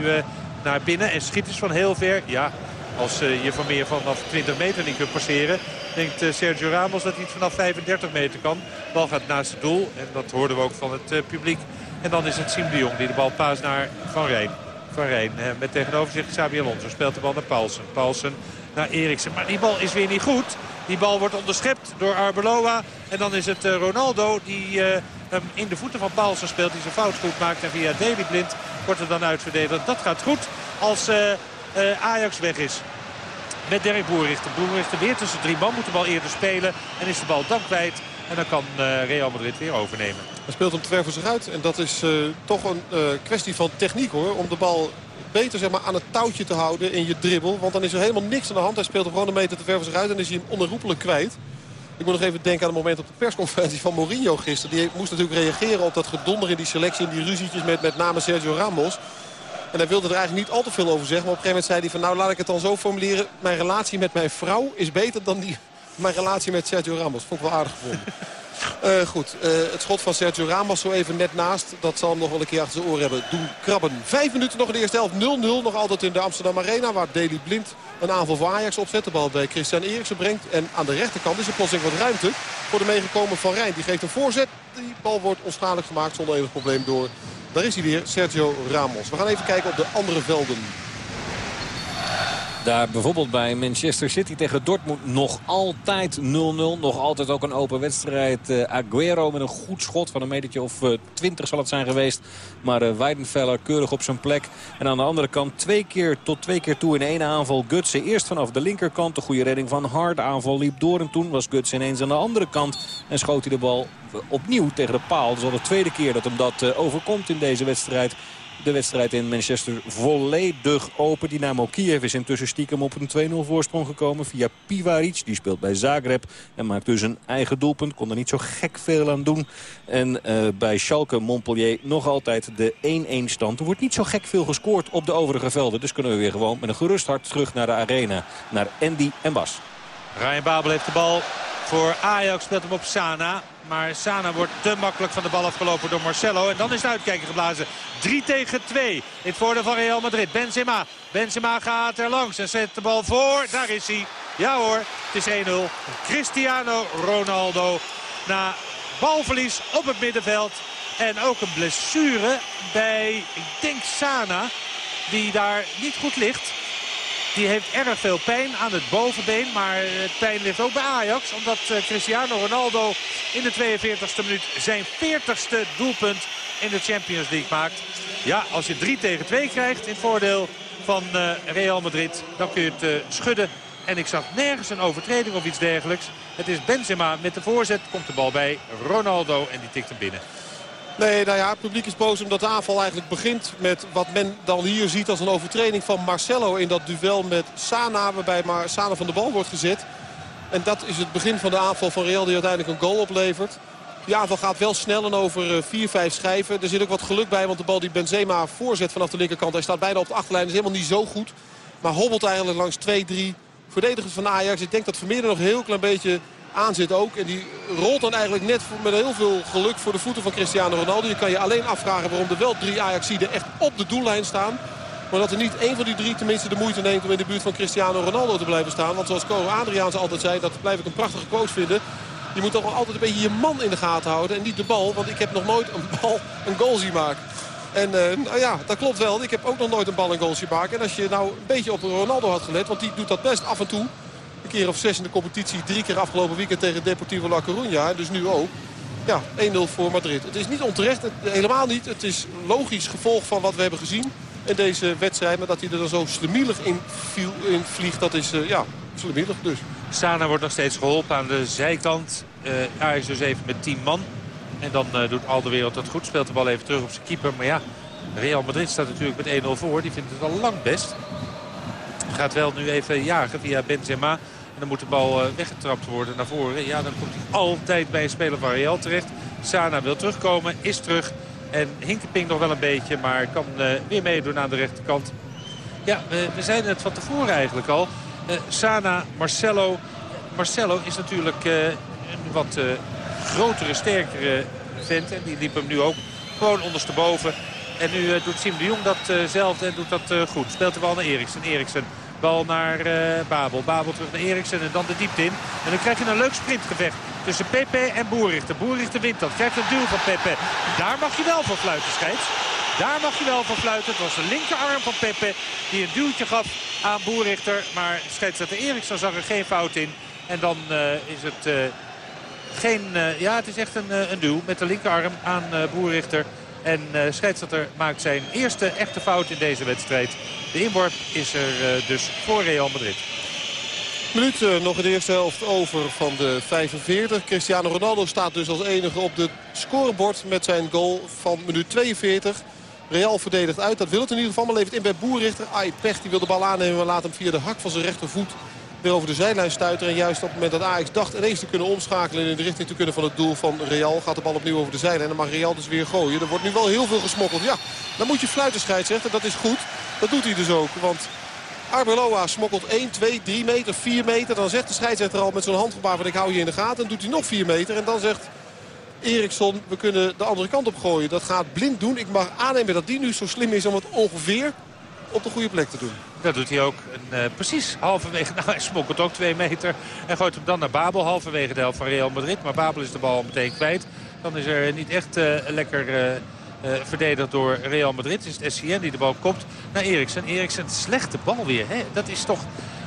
naar binnen en schiet dus van heel ver. Ja, als je van meer vanaf 20 meter niet kunt passeren... denkt Sergio Ramos dat hij het vanaf 35 meter kan. De bal gaat naast het doel en dat hoorden we ook van het publiek. En dan is het Siem de Jong die de bal paast naar Van Rijn. Van Rijn eh, met tegenover zich Xabi Alonso. Speelt de bal naar Paulsen. Paulsen naar Eriksen. Maar die bal is weer niet goed. Die bal wordt onderschept door Arbeloa. En dan is het eh, Ronaldo die eh, hem in de voeten van Paulsen speelt. Die zijn fout goed maakt. En via Daily Blind wordt er dan uitverdedigd. Dat gaat goed als Ajax weg is. Met Dirk Boerichter. Boerichter weer tussen drie man. Moet de bal eerder spelen. En is de bal dan kwijt. En dan kan Real Madrid weer overnemen. Hij speelt hem te ver voor zich uit. En dat is toch een kwestie van techniek hoor. Om de bal beter zeg maar, aan het touwtje te houden in je dribbel. Want dan is er helemaal niks aan de hand. Hij speelt hem gewoon een meter te ver voor zich uit. En is hij hem onherroepelijk kwijt. Ik moet nog even denken aan het moment op de persconferentie van Mourinho gisteren. Die moest natuurlijk reageren op dat gedonder in die selectie. En die ruzietjes met met name Sergio Ramos. En hij wilde er eigenlijk niet al te veel over zeggen. Maar op een gegeven moment zei hij van nou laat ik het dan zo formuleren. Mijn relatie met mijn vrouw is beter dan die, mijn relatie met Sergio Ramos. Vond ik wel aardig gevonden. Uh, goed, uh, het schot van Sergio Ramos zo even net naast. Dat zal hem nog wel een keer achter zijn oren hebben doen krabben. Vijf minuten nog in de eerste helft. 0-0 nog altijd in de Amsterdam Arena. Waar Daley Blind een aanval voor Ajax opzet. De bal bij Christian Eriksen brengt. En aan de rechterkant is er plotseling wat ruimte voor de meegekomen Van Rijn. Die geeft een voorzet. Die bal wordt onschadelijk gemaakt zonder enig probleem door. Daar is hij weer, Sergio Ramos. We gaan even kijken op de andere velden. Daar bijvoorbeeld bij Manchester City tegen Dortmund nog altijd 0-0. Nog altijd ook een open wedstrijd. Uh, Aguero met een goed schot van een metertje of uh, eh, 20 zal het zijn geweest. Maar uh, Weidenfeller keurig op zijn plek. En aan de andere kant twee keer tot twee keer toe in één aanval. Gutsen eerst vanaf de linkerkant. De goede redding van Hard. aanval liep door en toen was Gutsen ineens aan de andere kant. En schoot hij de bal opnieuw tegen de paal. Dat is al de tweede keer dat hem dat overkomt in deze wedstrijd de wedstrijd in Manchester volledig open. Dynamo Kiev is intussen stiekem op een 2-0 voorsprong gekomen via Pivaric. Die speelt bij Zagreb en maakt dus een eigen doelpunt. Kon er niet zo gek veel aan doen. En uh, bij Schalke Montpellier nog altijd de 1-1 stand. Er wordt niet zo gek veel gescoord op de overige velden. Dus kunnen we weer gewoon met een gerust hart terug naar de arena. Naar Andy en Bas. Ryan Babel heeft de bal voor Ajax. Speelt hem op Sana. Maar Sana wordt te makkelijk van de bal afgelopen door Marcelo. En dan is het uitkijken geblazen. 3 tegen 2 in het voordeel van Real Madrid. Benzema. Benzema gaat er langs en zet de bal voor. Daar is hij. Ja hoor, het is 1-0. Cristiano Ronaldo na balverlies op het middenveld. En ook een blessure bij, ik denk Sana, die daar niet goed ligt. Die heeft erg veel pijn aan het bovenbeen. Maar het pijn ligt ook bij Ajax. Omdat eh, Cristiano Ronaldo in de 42e minuut zijn 40ste doelpunt in de Champions League maakt. Ja, als je 3 tegen 2 krijgt in voordeel van eh, Real Madrid, dan kun je het uh, schudden. En ik zag nergens een overtreding of iets dergelijks. Het is Benzema met de voorzet. Komt de bal bij Ronaldo en die tikt hem binnen. Nee, nou ja, het publiek is boos omdat de aanval eigenlijk begint met wat men dan hier ziet als een overtreding van Marcelo in dat duel met Sana. Waarbij Sana van de bal wordt gezet. En dat is het begin van de aanval van Real die uiteindelijk een goal oplevert. Die aanval gaat wel snel en over 4-5 eh, schijven. Er zit ook wat geluk bij, want de bal die Benzema voorzet vanaf de linkerkant... hij staat bijna op de achterlijn, is helemaal niet zo goed. Maar hobbelt eigenlijk langs 2-3 verdedigers van Ajax. Ik denk dat Vermeer nog een heel klein beetje aan zit ook. En die rolt dan eigenlijk net met heel veel geluk voor de voeten van Cristiano Ronaldo. Je kan je alleen afvragen waarom er wel drie Ajaxiden echt op de doellijn staan. Maar dat er niet één van die drie tenminste de moeite neemt om in de buurt van Cristiano Ronaldo te blijven staan. Want zoals Coro Adriaans altijd zei, dat blijf ik een prachtige quote vinden. Je moet toch wel altijd een beetje je man in de gaten houden en niet de bal. Want ik heb nog nooit een bal een goal zien maken. En uh, nou ja, dat klopt wel. Ik heb ook nog nooit een bal een goal zien maken. En als je nou een beetje op Ronaldo had gelet, want die doet dat best af en toe keer of zes in de competitie. Drie keer afgelopen weekend tegen Deportivo La Coruña. Dus nu ook. Ja, 1-0 voor Madrid. Het is niet onterecht, helemaal niet. Het is logisch gevolg van wat we hebben gezien in deze wedstrijd. Maar dat hij er dan zo slemielig in, viel, in vliegt, dat is uh, ja, slemielig dus. Sana wordt nog steeds geholpen aan de zijkant. Uh, Ajax dus even met 10 man. En dan uh, doet al de wereld dat goed. Speelt de bal even terug op zijn keeper. Maar ja, Real Madrid staat natuurlijk met 1-0 voor. Die vindt het al lang best. Gaat wel nu even jagen via Benzema dan moet de bal eh, weggetrapt worden naar voren. Ja, dan komt hij altijd bij een speler van Real terecht. Sana wil terugkomen, is terug. En Hinkeping nog wel een beetje, maar kan uh, weer meedoen aan de rechterkant. Ja, we, zeiden het van tevoren eigenlijk al. Uh, Sana, Marcelo. Marcelo is natuurlijk een wat grotere, sterkere vent. En die liep hem nu ook gewoon ondersteboven. En nu doet Sim de Jong datzelfde en doet dat goed. Speelt de bal naar Eriksen. Eriksen Bal naar Babel. Babel terug naar Eriksen en dan de diepte in. En dan krijg je een leuk sprintgevecht tussen Pepe en Boerichter. Boerichter wint dat. Krijgt een duw van Pepe. Daar mag je wel voor fluiten, scheids. Daar mag je wel voor fluiten. Het was de linkerarm van Pepe die een duwtje gaf aan Boerichter. Maar scheidsrechter Eriksen zag er geen fout in. En dan uh, is het... Uh, geen, uh, ja, het is echt een, een duw met de linkerarm aan Boerichter. En scheidsrechter maakt zijn eerste echte fout in deze wedstrijd. De inworp is er dus voor Real Madrid. Minuut uh, nog in de eerste helft over van de 45. Cristiano Ronaldo staat dus als enige op het scorebord met zijn goal van minuut 42. Real verdedigt uit. Dat wil het in ieder geval. Maar levert in bij Boerrichter. Ai, pech. Die wil de bal aannemen. Maar laat hem via de hak van zijn rechtervoet weer over de zijlijn stuiten. En juist op het moment dat Ajax dacht ineens te kunnen omschakelen... in de richting te kunnen van het doel van Real... gaat de bal opnieuw over de zijlijn. En dan mag Real dus weer gooien. Er wordt nu wel heel veel gesmokkeld. Ja, dan moet je fluiten scheidsrechter. Dat is goed. Dat doet hij dus ook. Want Arbeloa smokkelt 1, 2, 3 meter, 4 meter. Dan zegt de scheidsrechter al met zo'n handgebaar van ik hou je in de gaten. En doet hij nog 4 meter. En dan zegt Eriksson, we kunnen de andere kant op gooien. Dat gaat blind doen. Ik mag aannemen dat die nu zo slim is om het ongeveer op de goede plek te doen. Dat doet hij ook. En, uh, precies halverwege. Nou, hij smokkelt ook 2 meter. En gooit hem dan naar Babel. Halverwege de helft van Real Madrid. Maar Babel is de bal meteen kwijt. Dan is er niet echt uh, lekker... Uh, uh, verdedigd door Real Madrid. Is het SCN die de bal kopt naar Eriksen. Eriksen, slechte bal weer. Hè? Dat is toch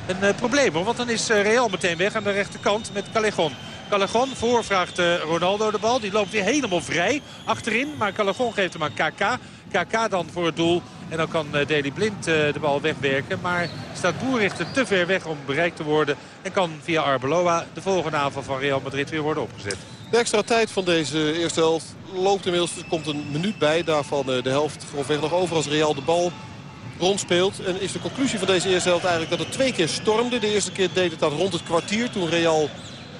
een uh, probleem hoor. Want dan is uh, Real meteen weg aan de rechterkant met Callejon. Callejon voor vraagt Ronaldo de bal. Die loopt weer helemaal vrij achterin. Maar Callejon geeft hem aan KK. KK dan voor het doel. En dan kan Deli Blind de bal wegwerken. Maar staat Boerrichter te ver weg om bereikt te worden. En kan via Arbeloa de volgende aanval van Real Madrid weer worden opgezet. De extra tijd van deze eerste helft loopt inmiddels. Er komt een minuut bij. Daarvan de helft grofweg nog over als Real de bal rondspeelt. En is de conclusie van deze eerste helft eigenlijk dat het twee keer stormde. De eerste keer deed het dat rond het kwartier. Toen Real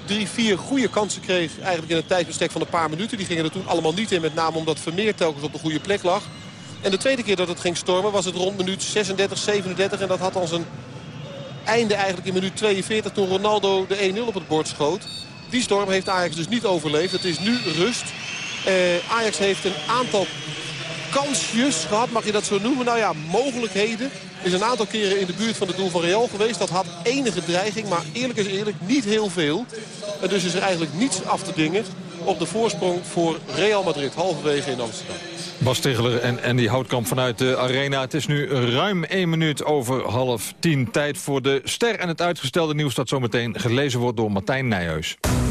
drie, vier goede kansen kreeg. Eigenlijk in een tijdsbestek van een paar minuten. Die gingen er toen allemaal niet in. Met name omdat Vermeer telkens op de goede plek lag. En de tweede keer dat het ging stormen was het rond minuut 36, 37. En dat had dan zijn einde eigenlijk in minuut 42 toen Ronaldo de 1-0 op het bord schoot. Die storm heeft Ajax dus niet overleefd. Het is nu rust. Uh, Ajax heeft een aantal kansjes gehad, mag je dat zo noemen? Nou ja, mogelijkheden. Is een aantal keren in de buurt van het doel van Real geweest. Dat had enige dreiging, maar eerlijk is eerlijk niet heel veel. En dus is er eigenlijk niets af te dingen op de voorsprong voor Real Madrid. Halverwege in Amsterdam. Bas Tegeler en Andy Houtkamp vanuit de arena. Het is nu ruim één minuut over half tien. Tijd voor de ster en het uitgestelde nieuws dat zometeen gelezen wordt door Martijn Nijhuis.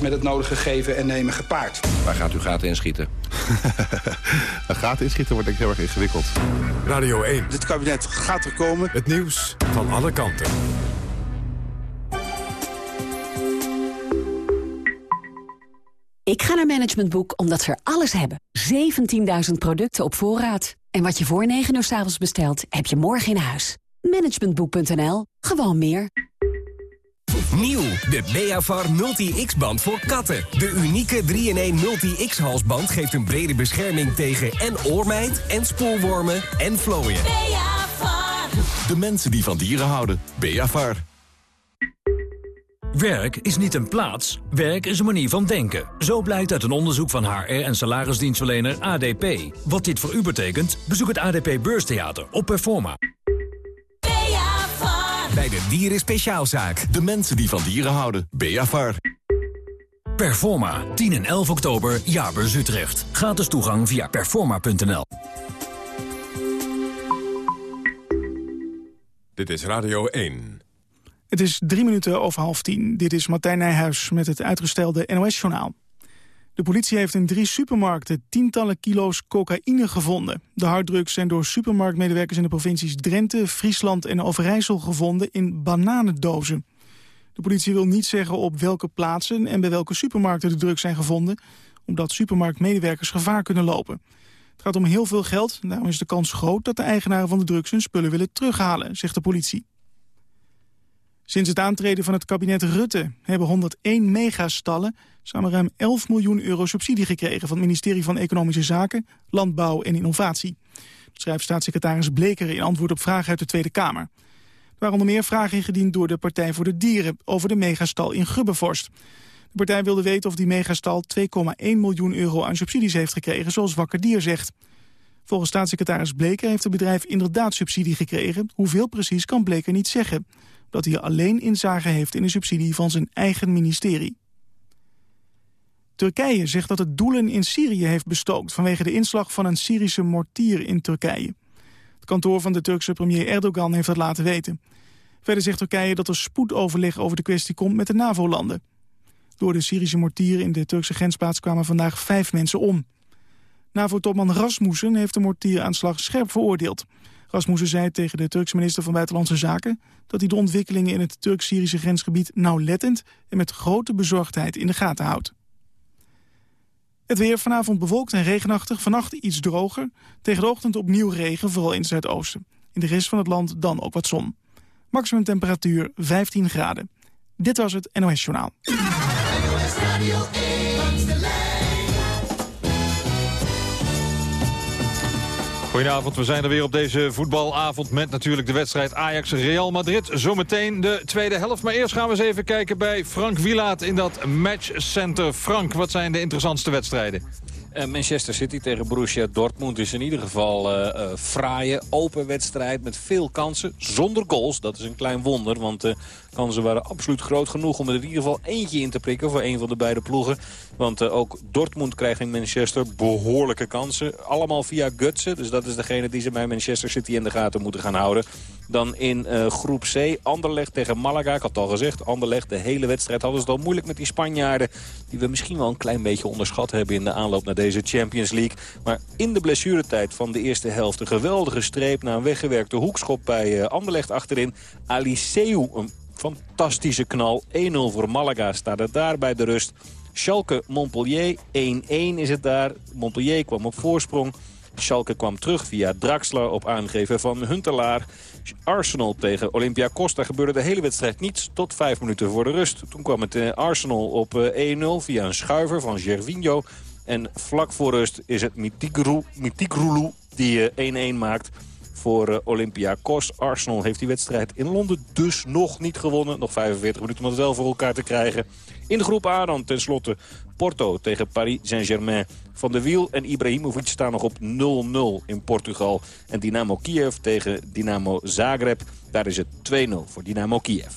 met het nodige geven en nemen gepaard. Waar gaat u gaten inschieten? gaten inschieten wordt denk ik heel erg ingewikkeld. Radio 1. Dit kabinet gaat er komen. Het nieuws van alle kanten. Ik ga naar Management Boek omdat ze er alles hebben. 17.000 producten op voorraad. En wat je voor 9 uur s avonds bestelt, heb je morgen in huis. Managementboek.nl. Gewoon meer. Nieuw, de Beavar Multi-X-band voor katten. De unieke 3-in-1 Multi-X-halsband geeft een brede bescherming tegen en oormijt... en spoorwormen en vlooien. Beavar. De mensen die van dieren houden. Beavar. Werk is niet een plaats, werk is een manier van denken. Zo blijkt uit een onderzoek van HR en salarisdienstverlener ADP. Wat dit voor u betekent, bezoek het ADP Beurstheater op Performa. Bij de Dieren Speciaalzaak. De mensen die van dieren houden. Beavar. Performa. 10 en 11 oktober, Jaarbeurs Utrecht. Gratis toegang via performa.nl. Dit is Radio 1. Het is drie minuten over half tien. Dit is Martijn Nijhuis met het uitgestelde NOS-journaal. De politie heeft in drie supermarkten tientallen kilo's cocaïne gevonden. De harddrugs zijn door supermarktmedewerkers in de provincies Drenthe, Friesland en Overijssel gevonden in bananendozen. De politie wil niet zeggen op welke plaatsen en bij welke supermarkten de drugs zijn gevonden, omdat supermarktmedewerkers gevaar kunnen lopen. Het gaat om heel veel geld, daarom is de kans groot dat de eigenaren van de drugs hun spullen willen terughalen, zegt de politie. Sinds het aantreden van het kabinet Rutte hebben 101 megastallen samen ruim 11 miljoen euro subsidie gekregen van het ministerie van Economische Zaken, Landbouw en Innovatie. Dat schrijft staatssecretaris Bleker in antwoord op vragen uit de Tweede Kamer. Er waren onder meer vragen ingediend door de Partij voor de Dieren over de megastal in Gubbevorst. De partij wilde weten of die megastal 2,1 miljoen euro aan subsidies heeft gekregen, zoals Wakker Dier zegt. Volgens staatssecretaris Bleker heeft het bedrijf inderdaad subsidie gekregen. Hoeveel precies kan Bleker niet zeggen. Dat hij alleen inzage heeft in de subsidie van zijn eigen ministerie. Turkije zegt dat het doelen in Syrië heeft bestookt... vanwege de inslag van een Syrische mortier in Turkije. Het kantoor van de Turkse premier Erdogan heeft dat laten weten. Verder zegt Turkije dat er spoedoverleg over de kwestie komt met de NAVO-landen. Door de Syrische mortier in de Turkse grensplaats kwamen vandaag vijf mensen om. NAVO-topman Rasmussen heeft de mortieraanslag scherp veroordeeld. Rasmussen zei tegen de Turkse minister van Buitenlandse Zaken... dat hij de ontwikkelingen in het Turk-Syrische grensgebied nauwlettend... en met grote bezorgdheid in de gaten houdt. Het weer vanavond bewolkt en regenachtig, vannacht iets droger. Tegen de ochtend opnieuw regen, vooral in het zuidoosten. In de rest van het land dan ook wat zon. Maximum temperatuur 15 graden. Dit was het NOS Journaal. Goedenavond, we zijn er weer op deze voetbalavond met natuurlijk de wedstrijd Ajax-Real Madrid. Zometeen de tweede helft, maar eerst gaan we eens even kijken bij Frank Wilaat in dat matchcenter. Frank, wat zijn de interessantste wedstrijden? Uh, Manchester City tegen Borussia Dortmund is in ieder geval uh, uh, fraaie, open wedstrijd met veel kansen. Zonder goals, dat is een klein wonder, want kansen waren absoluut groot genoeg... om er in ieder geval eentje in te prikken voor een van de beide ploegen. Want ook Dortmund krijgt in Manchester behoorlijke kansen. Allemaal via Gutsen, dus dat is degene die ze bij Manchester City in de gaten moeten gaan houden. Dan in groep C, Anderlecht tegen Malaga. Ik had het al gezegd, Anderlecht, de hele wedstrijd hadden ze het al moeilijk met die Spanjaarden... die we misschien wel een klein beetje onderschat hebben in de aanloop naar deze Champions League. Maar in de blessuretijd van de eerste helft... een geweldige streep naar een weggewerkte hoekschop bij uh, Anderlecht achterin. Aliceu, een fantastische knal. 1-0 voor Malaga staat er daar bij de rust. Schalke Montpellier, 1-1 is het daar. Montpellier kwam op voorsprong. Schalke kwam terug via Draxler op aangeven van Huntelaar. Arsenal tegen Olympiakos. Daar gebeurde de hele wedstrijd niets tot vijf minuten voor de rust. Toen kwam het uh, Arsenal op 1-0 via een schuiver van Gervinho. En vlak voor rust is het Mitigrulu die 1-1 maakt voor uh, Olympiakos. Arsenal heeft die wedstrijd in Londen dus nog niet gewonnen. Nog 45 minuten om het wel voor elkaar te krijgen. In de groep A dan tenslotte Porto tegen Paris Saint-Germain. Van de Wiel en Ibrahimovic staan nog op 0-0 in Portugal. En Dynamo Kiev tegen Dynamo Zagreb. Daar is het 2-0 voor Dynamo Kiev.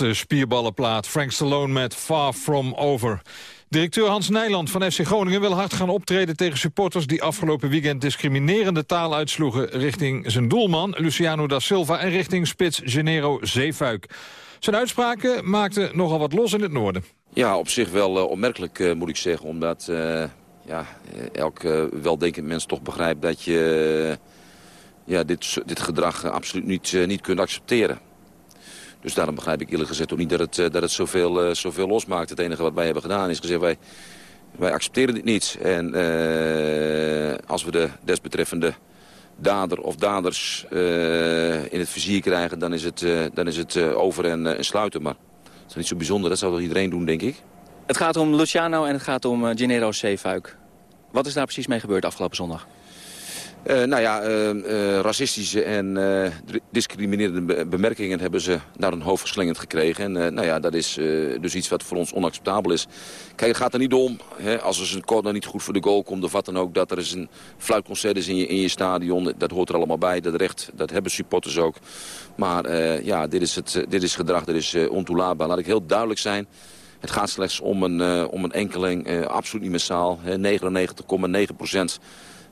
Onvervalste spierballenplaat. Frank Stallone met Far From Over. Directeur Hans Nijland van FC Groningen wil hard gaan optreden tegen supporters die afgelopen weekend discriminerende taal uitsloegen richting zijn doelman Luciano da Silva en richting spits Genero Zeefuik. Zijn uitspraken maakten nogal wat los in het noorden. Ja, op zich wel uh, opmerkelijk uh, moet ik zeggen, omdat uh, ja, elk weldenkend mens toch begrijpt dat je ja, dit, dit gedrag absoluut niet, niet kunt accepteren. Dus daarom begrijp ik eerlijk gezegd ook niet dat het, dat het zoveel, uh, zoveel losmaakt. Het enige wat wij hebben gedaan is gezegd, wij, wij accepteren dit niet. En uh, als we de desbetreffende dader of daders in het vizier krijgen... dan is het, dan is het over en, en, sluiten. Maar dat is niet zo bijzonder, dat zou toch iedereen doen, denk ik. Het gaat om Luciano en het gaat om Gennaro Zeefuik. Wat is daar precies mee gebeurd afgelopen zondag? Uh, nou ja, uh, uh, racistische en discriminerende bemerkingen hebben ze naar hun hoofd geslingerd gekregen. En nou ja, dat is dus iets wat voor ons onacceptabel is. Kijk, het gaat er niet om, hè, als er een corner niet goed voor de goal komt of wat dan ook, dat er eens een fluitconcert is in je, in je stadion. Dat hoort er allemaal bij, dat recht, dat hebben supporters ook. Maar ja, dit is, het, dit is gedrag, dit is ontoelaatbaar. Laat ik heel duidelijk zijn. Het gaat slechts om een, om een enkeling, absoluut niet massaal. 99,9 procent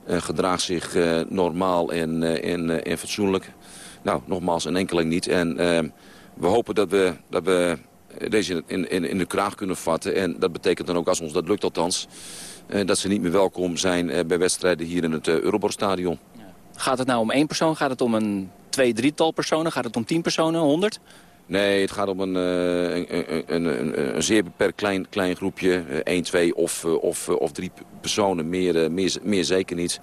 gedraagt zich uh, normaal en, uh, en, en fatsoenlijk. Nou, nogmaals, een enkeling niet. En ehm, we hopen dat we, dat we deze in, in, in de kraag kunnen vatten. En dat betekent dan ook, als ons dat lukt althans... dat ze niet meer welkom zijn bij wedstrijden hier in het Euroborstadion. Gaat het nou om één persoon? Gaat het om een twee, drietal personen? Gaat het om tien personen, honderd? Nee, het gaat om een, een, een, een, een zeer beperkt klein, klein groepje. 1, 2 of, of, of drie personen, meer, meer, meer zeker niet.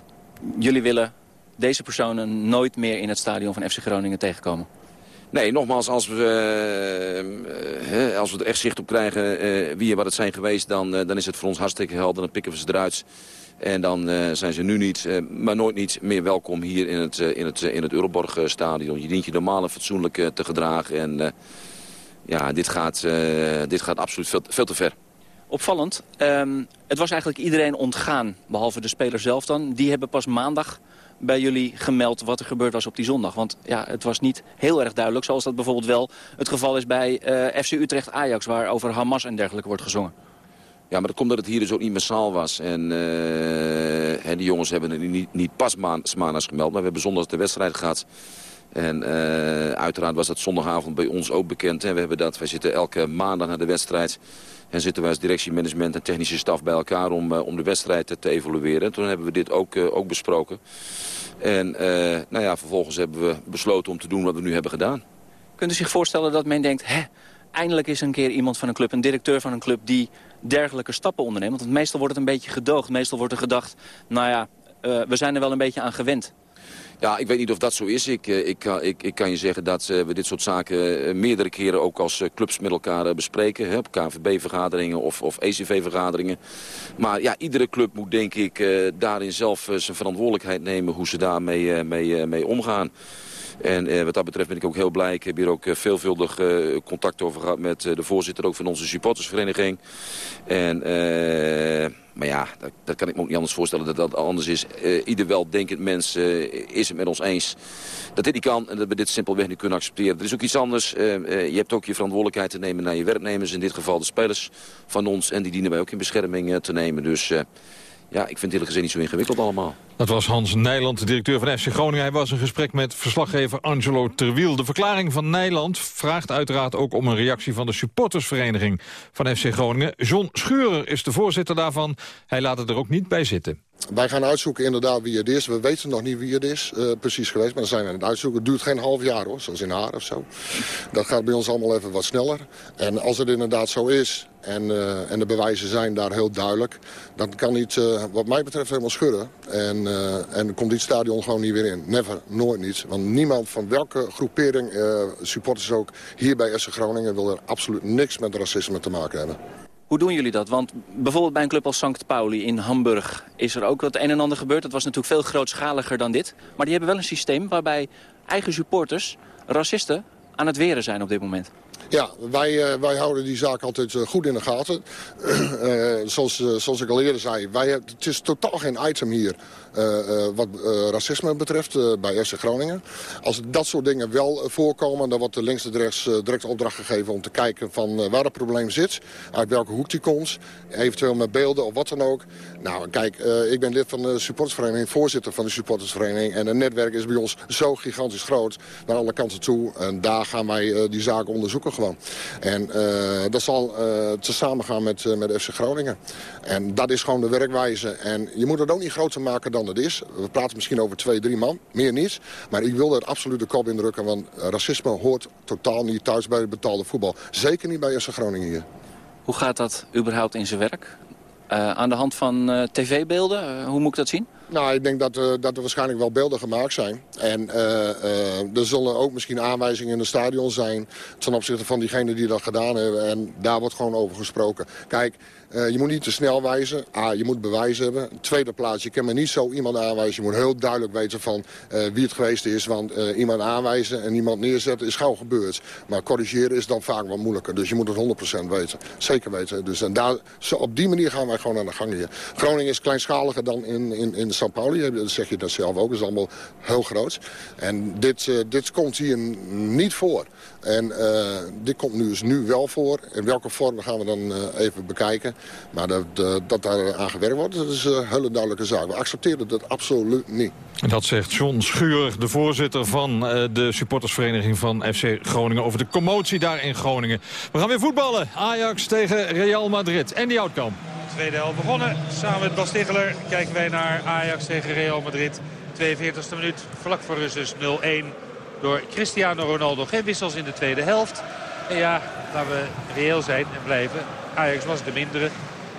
Jullie willen deze personen nooit meer in het stadion van FC Groningen tegenkomen? Nee, nogmaals, als we, uh, als we er echt zicht op krijgen uh, wie en wat het zijn geweest... Dan, uh, dan is het voor ons hartstikke helder, dan pikken we ze eruit. En dan zijn ze nu niet, maar nooit niet meer welkom hier in het, in het, in het Euroborg-stadion. Je dient je normaal en fatsoenlijk te gedragen. En ja, dit gaat, dit gaat absoluut veel, veel te ver. Opvallend, um, het was eigenlijk iedereen ontgaan, behalve de speler zelf dan. Die hebben pas maandag bij jullie gemeld wat er gebeurd was op die zondag. Want ja, het was niet heel erg duidelijk, zoals dat bijvoorbeeld wel het geval is bij uh, FC Utrecht-Ajax... waar over Hamas en dergelijke wordt gezongen. Ja, maar dat komt dat het hier dus ook niet massaal was. En uh, die jongens hebben het niet, niet pas maandags gemeld, maar we hebben zondag de wedstrijd gehad... En uh, uiteraard was dat zondagavond bij ons ook bekend. En we hebben dat, wij zitten elke maandag naar de wedstrijd. En zitten wij als directie, management en technische staf bij elkaar om, uh, om de wedstrijd te, evalueren. En toen hebben we dit ook, ook besproken. En nou ja, vervolgens hebben we besloten om te doen wat we nu hebben gedaan. Kunt u zich voorstellen dat men denkt... Hè, eindelijk is een keer iemand van een club, een directeur van een club... die dergelijke stappen onderneemt? Want meestal wordt het een beetje gedoogd. Meestal wordt er gedacht, nou ja, we zijn er wel een beetje aan gewend. Ja, ik weet niet of dat zo is. Ik, ik, ik, ik kan je zeggen dat we dit soort zaken meerdere keren ook als clubs met elkaar bespreken. Hè, op KVB-vergaderingen of, of ECV-vergaderingen. Maar ja, iedere club moet denk ik daarin zelf zijn verantwoordelijkheid nemen hoe ze daarmee mee, mee omgaan. En eh, wat dat betreft ben ik ook heel blij. Ik heb hier ook uh, veelvuldig uh, contact over gehad met de voorzitter ook van onze supportersvereniging. En, maar ja, dat, dat, kan ik me ook niet anders voorstellen dat dat anders is. ieder weldenkend mens is het met ons eens dat dit niet kan en dat we dit simpelweg niet kunnen accepteren. Er is ook iets anders. je hebt ook je verantwoordelijkheid te nemen naar je werknemers. In dit geval de spelers van ons. En die dienen wij ook in bescherming te nemen. Dus ja, ik vind het gezegd niet zo ingewikkeld allemaal. Dat was Hans Nijland, directeur van FC Groningen. Hij was in gesprek met verslaggever Angelo Terwiel. De verklaring van Nijland vraagt uiteraard ook om een reactie van de supportersvereniging van FC Groningen. John Schurer is de voorzitter daarvan. Hij laat het er ook niet bij zitten. Wij gaan uitzoeken inderdaad wie het is. We weten nog niet wie het is, uh, precies geweest. Maar dan zijn we aan het uitzoeken. Het duurt geen half jaar hoor, zoals in haar of zo. Dat gaat bij ons allemaal even wat sneller. En als het inderdaad zo is, en, uh, en de bewijzen zijn daar heel duidelijk... dan kan iets, uh, wat mij betreft, helemaal schudden. En, en komt dit stadion gewoon niet weer in. Never, nooit niet. Want niemand van welke groepering, supporters ook... hier bij SC Groningen wil er absoluut niks met racisme te maken hebben. Hoe doen jullie dat? Want bijvoorbeeld bij een club als St. Pauli in Hamburg... is er ook het een en ander gebeurd. Dat was natuurlijk veel grootschaliger dan dit. Maar die hebben wel een systeem waarbij eigen supporters, racisten... aan het weren zijn op dit moment. Ja, wij, uh, wij houden die zaak altijd uh, goed in de gaten. uh, zoals, zoals ik al eerder zei, wij, het is totaal geen item hier wat racisme betreft bij FC Groningen. Als dat soort dingen wel voorkomen, dan wordt de links en rechts direct opdracht gegeven om te kijken van waar het probleem zit. Uit welke hoek die komt. Eventueel met beelden of wat dan ook. Nou, kijk, ik ben lid van de supportersvereniging, voorzitter van de supportersvereniging. En het netwerk is bij ons zo gigantisch groot naar alle kanten toe. En daar gaan wij die zaken onderzoeken gewoon. En dat zal uh, tezamen gaan met, met FC Groningen. En dat is gewoon de werkwijze. En je moet het ook niet groter maken dan We praten misschien over twee, drie man, meer niet. Maar ik wil er absoluut de kop indrukken. Want racisme hoort totaal niet thuis bij het betaalde voetbal. Zeker niet bij FC Groningen hier. Hoe gaat dat überhaupt in zijn werk? aan de hand van tv-beelden, hoe moet ik dat zien? Nou, ik denk dat, uh, dat er waarschijnlijk wel beelden gemaakt zijn. En uh, uh, er zullen ook misschien aanwijzingen in het stadion zijn... ten opzichte van diegenen die dat gedaan hebben. En daar wordt gewoon over gesproken. Kijk, je moet niet te snel wijzen. Ah, je moet bewijs hebben. Tweede plaats, je kan me niet zo iemand aanwijzen. Je moet heel duidelijk weten van wie het geweest is. Want iemand aanwijzen en iemand neerzetten is gauw gebeurd. Maar corrigeren is dan vaak wat moeilijker. Dus je moet het 100% weten. Zeker weten. Dus en daar, zo, op die manier gaan wij gewoon aan de gang hier. Groningen is kleinschaliger dan in, in, in Pauli. Dat zeg je dat zelf ook. Is allemaal heel groot. En dit, dit komt hier niet voor. En dit komt nu dus nu wel voor. In welke vorm gaan we dan even bekijken. Maar dat, dat daar aan gewerkt wordt, dat is een hele duidelijke zaak. We accepteren dat absoluut niet. Dat zegt John Schuur, de voorzitter van de supportersvereniging van FC Groningen... over de commotie daar in Groningen. We gaan weer voetballen. Ajax tegen Real Madrid. En die Oudkamp. Tweede helft begonnen. Samen met Bas kijken wij naar Ajax tegen Real Madrid. 42e minuut, vlak voor rust dus 0-1 door Cristiano Ronaldo. Geen wissels in de tweede helft. En ja, laten we reëel zijn en blijven. Ajax was de mindere.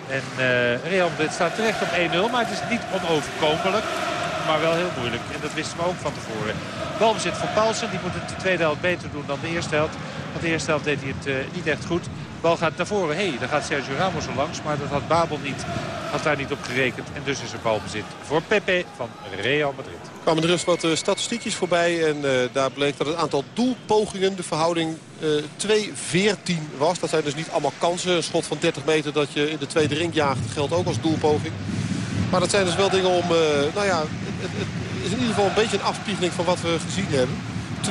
En uh, Real Madrid staat terecht op 1-0. Maar het is niet onoverkomelijk. Maar wel heel moeilijk. En dat wisten we ook van tevoren. Balbezit voor Paulsen. Die moet het de tweede helft beter doen dan de eerste helft. Want de eerste helft deed hij het uh, niet echt goed. Bal gaat naar voren. Hé, hey, daar gaat Sergio Ramos er langs. Maar dat had Babel niet. Had daar niet op gerekend. En dus is er balbezit voor Pepe van Real Madrid. Er kwamen er dus wat uh, statistiekjes voorbij. En uh, daar bleek dat het aantal doelpogingen, de verhouding uh, 2-14 was. Dat zijn dus niet allemaal kansen. Een schot van 30 meter dat je in de tweede ring jaagt geldt ook als doelpoging. Maar dat zijn dus wel dingen om... nou ja, het, het is in ieder geval een beetje een afspiegeling van wat we gezien hebben. 2-14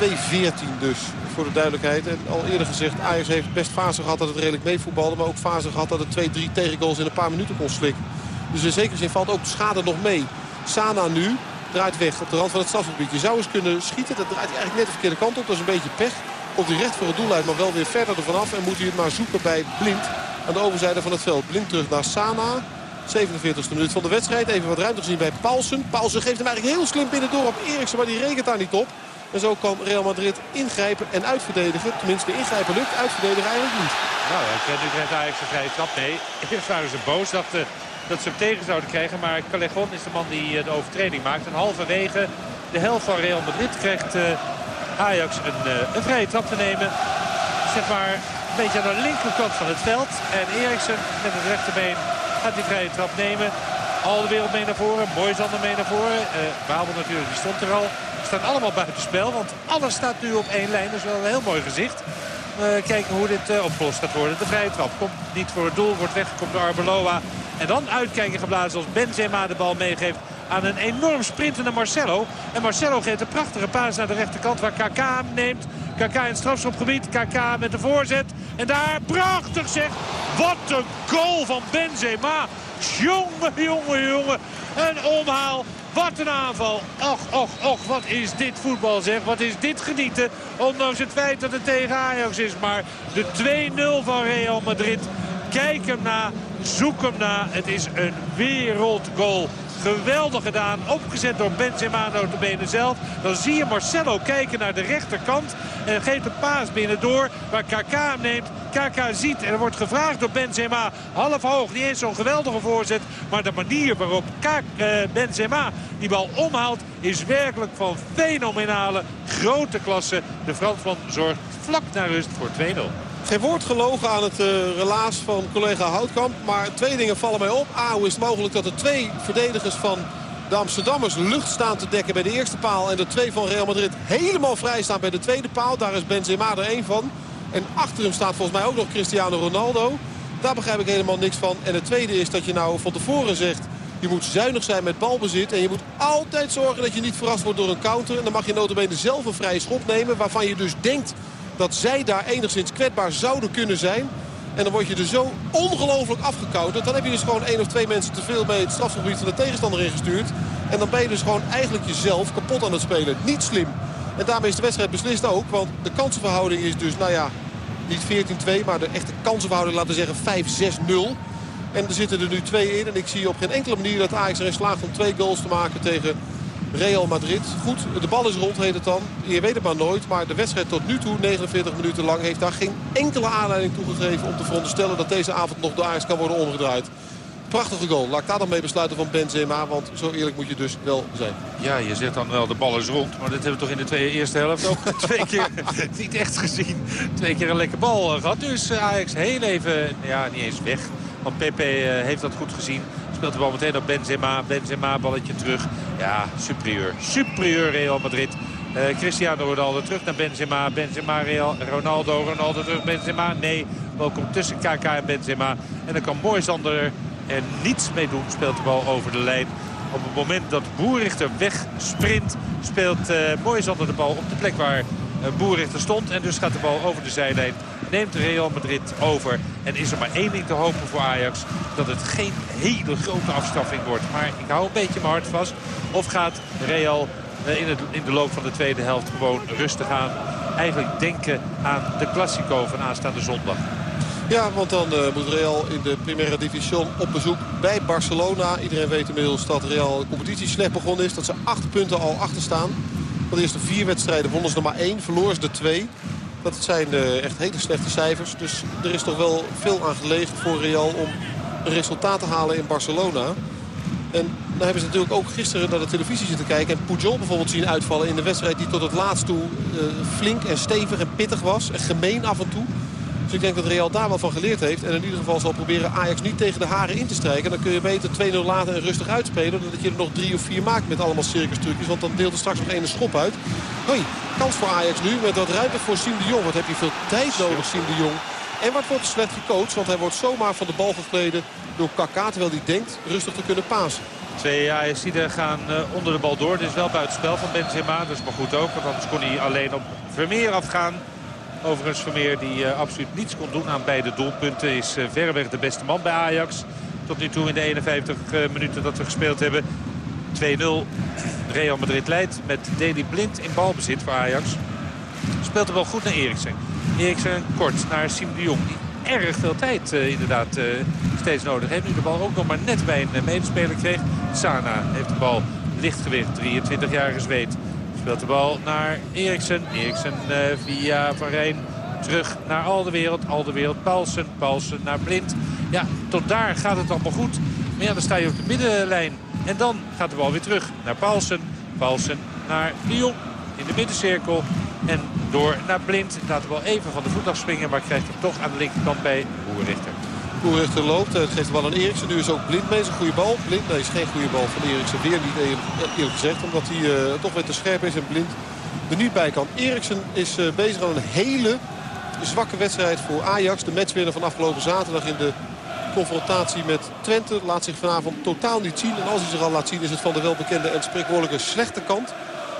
dus, voor de duidelijkheid. Al eerder gezegd, Ajax heeft best fase gehad dat het redelijk meevoetbalde. Maar ook fase gehad dat het 2-3 tegengoals in een paar minuten kon slikken. Dus in zekere zin valt ook de schade nog mee. Sana nu draait weg op de rand van het strafgebied. Je zou eens kunnen schieten. Dat draait eigenlijk net de verkeerde kant op. Dat is een beetje pech. Komt hij recht voor het doel uit, maar wel weer verder ervan af. En moet hij het maar zoeken bij Blind aan de overzijde van het veld. Blind terug naar Sana. 47e minuut van de wedstrijd. Even wat ruimte gezien bij Paulsen. Paulsen geeft hem eigenlijk heel slim binnendoor op Eriksen, maar die rekent daar niet op. En zo kan Real Madrid ingrijpen en uitverdedigen. Tenminste, ingrijpen lukt, uitverdedigen eigenlijk niet. Nou ja, nu krijgt Ajax een vrije trap mee. Eerst waren ze boos, dachten dat ze hem tegen zouden krijgen. Maar Callejon is de man die de overtreding maakt. En halverwege de helft van Real Madrid krijgt Ajax een, een vrije trap te nemen. Zeg maar een beetje aan de linkerkant van het veld. En Eriksen met het rechterbeen gaat die vrije trap nemen. Al de wereld mee naar voren. Moisander mee naar voren. Uh, Babel natuurlijk, die stond er al. Staan allemaal buitenspel, want alles staat nu op één lijn. Dat is wel een heel mooi gezicht. Kijken hoe dit uh, opgelost gaat worden. De vrije trap komt niet voor het doel, wordt weggekomen door Arbeloa. En dan uitkijken geblazen als Benzema de bal meegeeft aan een enorm sprintende Marcelo. En Marcelo geeft een prachtige paas naar de rechterkant waar KK neemt. KK in het strafschopgebied. KK met de voorzet. En daar, prachtig zeg. Wat een goal van Benzema. Jongen, jongen, jongen. Een omhaal. Wat een aanval. Och, och, och, wat is dit voetbal zeg. Wat is dit genieten. Ondanks het feit dat het tegen Ajax is. Maar de 2-0 van Real Madrid. Kijk hem na. Zoek hem na. Het is een wereldgoal. Geweldig gedaan. Opgezet door Benzema notabene zelf. Dan zie je Marcelo kijken naar de rechterkant. En geeft een paas binnendoor waar KK hem neemt. KK ziet en er wordt gevraagd door Benzema. Half hoog. Niet eens zo'n geweldige voorzet. Maar de manier waarop uh, Benzema die bal omhaalt is werkelijk van fenomenale grote klasse. De Fransman zorgt vlak naar rust voor 2-0. Geen woord gelogen aan het uh, relaas van collega Houtkamp. Maar twee dingen vallen mij op. A, hoe is het mogelijk dat er twee verdedigers van de Amsterdammers lucht staan te dekken bij de eerste paal. En de twee van Real Madrid helemaal vrij staan bij de tweede paal. Daar is Benzema er één van. En achter hem staat volgens mij ook nog Cristiano Ronaldo. Daar begrijp ik helemaal niks van. En het tweede is dat je nou van tevoren zegt... Je moet zuinig zijn met balbezit. En je moet altijd zorgen dat je niet verrast wordt door een counter. En dan mag je notabene zelf een vrije schop nemen. Waarvan je dus denkt dat zij daar enigszins kwetsbaar zouden kunnen zijn. En dan word je er zo ongelooflijk afgecounterd. Dan heb je dus gewoon één of twee mensen te veel bij het strafgebied van de tegenstander ingestuurd. En dan ben je dus gewoon eigenlijk jezelf kapot aan het spelen. Niet slim. En daarmee is de wedstrijd beslist ook. Want de kansenverhouding is dus, nou ja, niet 14-2. Maar de echte kansenverhouding, laten we zeggen 5-6-0. En er zitten er nu twee in. En ik zie op geen enkele manier dat Ajax erin slaagt om twee goals te maken tegen Real Madrid. Goed, de bal is rond, heet het dan. Je weet het maar nooit. Maar de wedstrijd tot nu toe, 49 minuten lang, heeft daar geen enkele aanleiding toegegeven... om te veronderstellen dat deze avond nog door Ajax kan worden omgedraaid. Prachtige goal. Laat ik daar dan mee besluiten van Benzema. Want zo eerlijk moet je dus wel zijn. Ja, je zegt dan wel de bal is rond. Maar dat hebben we toch in de tweede, eerste helft ook twee keer niet echt gezien. Twee keer een lekker bal gehad. Dus Ajax heel even, ja niet eens weg. Want Pepe heeft dat goed gezien. Speelt de bal meteen op Benzema. Benzema balletje terug. Ja, superieur. Superieur Real Madrid. Uh, Cristiano Ronaldo terug naar Benzema. Benzema, Real, Ronaldo. Ronaldo terug, Benzema. Nee, bal komt tussen KK en Benzema. En dan kan Moisander er niets mee doen. Speelt de bal over de lijn. Op het moment dat Boerichter wegsprint speelt uh, Moisander de bal op de plek waar uh, Boerichter stond. En dus gaat de bal over de zijlijn neemt Real Madrid over. En is er maar één ding te hopen voor Ajax. Dat het geen hele grote afstraffing wordt. Maar ik hou een beetje mijn hart vast. Of gaat Real eh, in, het, in de loop van de tweede helft gewoon rustig aan. Eigenlijk denken aan de Classico van aanstaande zondag. Ja, want dan uh, moet Real in de Primera Division op bezoek bij Barcelona. Iedereen weet inmiddels dat Real de competitie slecht begonnen is. Dat ze acht punten al achter staan. Van de eerste vier wedstrijden wonnen ze er maar één, verloor ze er twee. Dat zijn uh, echt hele slechte cijfers. Dus er is toch wel veel aan gelegen voor Real om een resultaat te halen in Barcelona. En dan hebben ze natuurlijk ook gisteren naar de televisie zitten kijken. En Pujol bijvoorbeeld zien uitvallen in de wedstrijd die tot het laatst toe uh, flink en stevig en pittig was. En gemeen af en toe. Dus ik denk dat Real daar wel van geleerd heeft. En in ieder geval zal proberen Ajax niet tegen de haren in te strijken. Dan kun je beter 2-0 laten en rustig uitspelen. Dan dat je er nog drie of vier maakt met allemaal circus trucjes. Want dan deelt er straks nog één schop uit. Hoi, kans voor Ajax nu met dat ruimte voor Siem de Jong. Wat heb je veel tijd nodig, Siem de Jong. En wat wordt slecht gecoacht, want hij wordt zomaar van de bal gegleden door Kaka. Terwijl hij denkt rustig te kunnen pasen. Twee Ajaxiden gaan uh, onder de bal door. Dit is wel buitenspel van Benzema. Dat is maar goed ook, want anders kon hij alleen op Vermeer afgaan. Overigens Vermeer die uh, absoluut niets kon doen aan beide doelpunten. Is uh, verreweg de beste man bij Ajax. Tot nu toe in de 51 minuten dat we gespeeld hebben. 2-0. Real Madrid leidt met Deli Blind in balbezit voor Ajax. Speelt er wel goed naar Eriksen. Eriksen kort naar Siem de Jong. Die erg veel tijd inderdaad uh, steeds nodig heeft. Nu de bal ook nog maar net bij een medespeler kreeg. Sana heeft de bal lichtgewicht. 23-jarige Zweed. Speelt de bal naar Eriksen. Eriksen uh, via Van Rijn terug naar Alderwereld. Alderwereld Paulsen. Paulsen naar Blind. Ja, tot daar gaat het allemaal goed. Maar ja, dan sta je op de middenlijn. En dan gaat de bal weer terug naar Paulsen. Paulsen naar Jong in de middencirkel. En door naar Blind. Laat de bal even van de voet afspringen. Maar krijgt hem toch aan de linkerkant bij Boerrichter. Boerrichter loopt. Het geeft de bal aan Eriksen. Nu is ook Blind mee. Een goede bal. Blind is geen goede bal van Eriksen. Weer niet eerlijk gezegd. Omdat hij uh, toch weer te scherp is. En Blind er niet bij kan. Eriksen is bezig aan een hele zwakke wedstrijd voor Ajax. De matchwinner van afgelopen zaterdag in de confrontatie met Twente. Laat zich vanavond totaal niet zien. En als hij zich al laat zien is het van de welbekende en spreekwoordelijke slechte kant.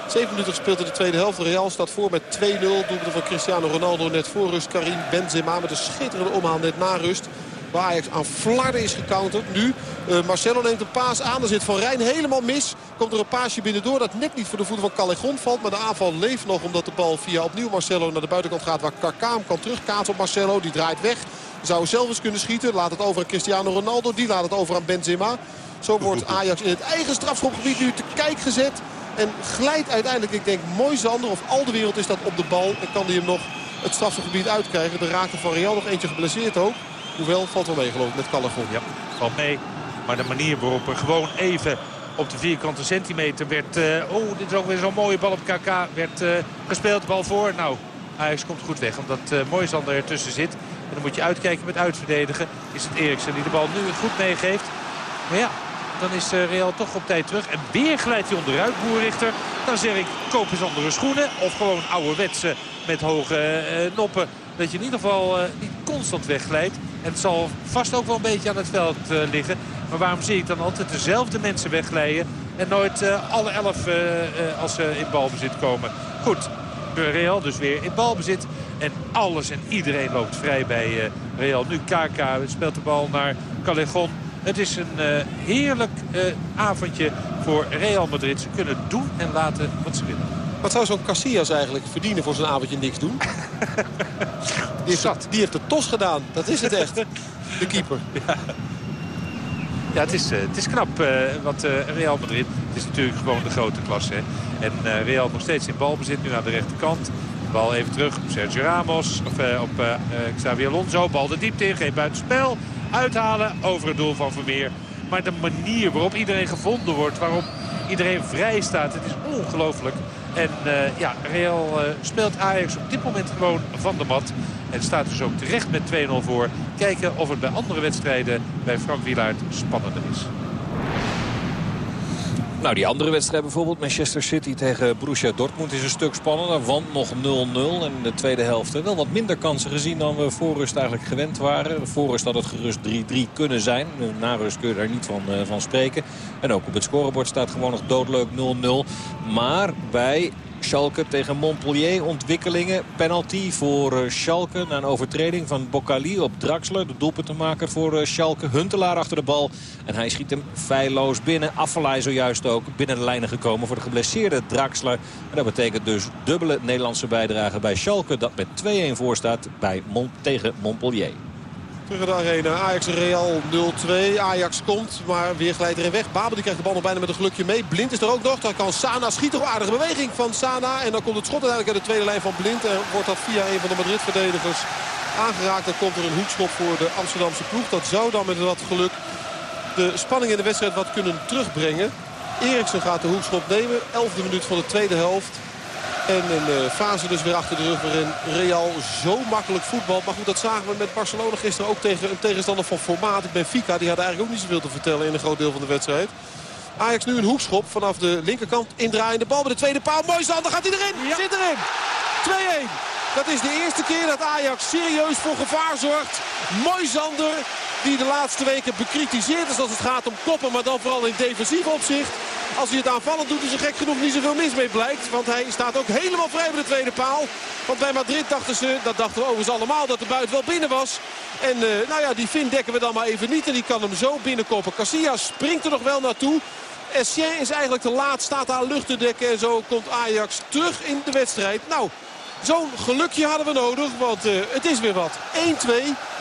7 minuten gespeeld in de tweede helft. Real staat voor met 2-0. Doelpunt van Cristiano Ronaldo net voor rust. Karim Benzema met een schitterende omhaal net na rust. Ajax aan flarden is gecounterd. Nu uh, Marcelo neemt een paas aan. Dan zit Van Rijn helemaal mis. Komt er een paasje binnendoor dat net niet voor de voeten van Callejon valt. Maar de aanval leeft nog omdat de bal via opnieuw Marcelo naar de buitenkant gaat. Waar Karkaam kan terugkaatsen op Marcelo. Die draait weg. Zou zelf eens kunnen schieten. Laat het over aan Cristiano Ronaldo. Die laat het over aan Benzema. Zo wordt Ajax in het eigen strafschopgebied nu te kijk gezet. En glijdt uiteindelijk, ik denk, mooi Zander of al de wereld is dat op de bal. En kan hij hem nog het strafschopgebied uitkrijgen. Er raakte van Real nog eentje geblesseerd ook. Hoewel, valt wel mee geloof ik met Callejon. Ja, valt mee. Maar de manier waarop er gewoon even op de vierkante centimeter werd... Uh, oh, dit is ook weer zo'n mooie bal op KK. Werd uh, gespeeld, bal voor. Nou, Ajax komt goed weg. Omdat uh, Moisander ertussen zit. En dan moet je uitkijken met uitverdedigen. Is het Eriksen die de bal nu goed meegeeft. Maar ja, dan is Real toch op tijd terug. En weer glijdt hij onderuit, Boerrichter. Dan zeg ik, koop eens andere schoenen. Of gewoon ouderwetse met hoge noppen Dat je in ieder geval niet constant wegglijdt. En het zal vast ook wel een beetje aan het veld liggen. Maar waarom zie ik dan altijd dezelfde mensen wegglijden... en nooit alle elf als ze in balbezit komen? Goed, Real dus weer in balbezit. En alles en iedereen loopt vrij bij Real. Nu KK speelt de bal naar Callejon. Het is een heerlijk avondje voor Real Madrid. Ze kunnen doen en laten wat ze willen. Wat zou zo'n Casillas eigenlijk verdienen voor zijn avondje niks doen? die, heeft het, die heeft de tos gedaan. Dat is het echt. De keeper. Ja. Ja, het is, uh, het is knap uh, wat uh, Real Madrid... Het is natuurlijk gewoon de grote klasse. Hè? En Real nog steeds in balbezit, nu aan de rechterkant. Bal even terug op Sergio Ramos, of op Xavier Alonso. Bal de diepte in, geen buitenspel uithalen over het doel van Vermeer. Maar de manier waarop iedereen gevonden wordt, waarop iedereen vrij staat, het is ongelooflijk. En uh, ja, Real uh, speelt Ajax op dit moment gewoon van de mat. En staat dus ook terecht met 2-0 voor. Kijken of het bij andere wedstrijden bij Frank Wielaert spannender is. Nou, die andere wedstrijd bijvoorbeeld, Manchester City tegen Borussia Dortmund is een stuk spannender. Want nog 0-0 en de tweede helft wel wat minder kansen gezien dan we voor rust eigenlijk gewend waren. Voor rust had het gerust 3-3 kunnen zijn. Na rust kun je daar niet van, uh, van spreken. En ook op het scorebord staat gewoon nog doodleuk 0-0. Maar bij Schalke tegen Montpellier. Ontwikkelingen. Penalty voor eh, Schalke na een overtreding van Bocali op Draxler. De doelpuntenmaker voor eh, Schalke. Huntelaar achter de bal. En hij schiet hem feilloos binnen. Affelay zojuist ook binnen de lijnen gekomen voor de geblesseerde Draxler. En dat betekent dus dubbele Nederlandse bijdrage bij Schalke. Dat met 2-1 voor staat bij Mont tegen Montpellier. Terug in de arena. Ajax Real 0-2. Ajax komt, maar weer glijdt erin weg. Babel die krijgt de bal nog bijna met een gelukje mee. Blind is er ook nog. Dan kan Sana schieten. Aardige beweging van Sana. En dan komt het schot uiteindelijk uit de tweede lijn van Blind. En wordt dat via een van de Madrid-verdedigers aangeraakt. Dan komt er een hoekschop voor de Amsterdamse ploeg. Dat zou dan met wat geluk de spanning in de wedstrijd wat kunnen terugbrengen. Eriksen gaat de hoekschop nemen. Elfde minuut van de tweede helft. En een uh, fase dus weer achter de rug waarin Real zo makkelijk voetbalt. Maar goed, dat zagen we met Barcelona gisteren ook tegen een tegenstander van formaat. Benfica, die had eigenlijk ook niet zoveel te vertellen in een groot deel van de wedstrijd. Ajax nu een hoekschop vanaf de linkerkant. Indraaiende bal bij de tweede paal. Mooi Zander gaat hij erin. Zit erin. 2-1. Dat is de eerste keer dat Ajax serieus voor gevaar zorgt. Mooi Zander die de laatste weken bekritiseerd is als het gaat om koppen. Maar dan vooral in defensief opzicht. Als hij het aanvallend doet is er gek genoeg niet zoveel mis mee blijkt. Want hij staat ook helemaal vrij bij de tweede paal. Want bij Madrid dachten ze, dat dachten we overigens allemaal, dat de buit wel binnen was. En uh, nou ja, die Vin dekken we dan maar even niet. En die kan hem zo binnenkoppen. Casillas springt er nog wel naartoe. Essien is eigenlijk te laat, staat aan lucht te dekken. En zo komt Ajax terug in de wedstrijd. Nou, zo'n gelukje hadden we nodig, want uh, het is weer wat. 1-2.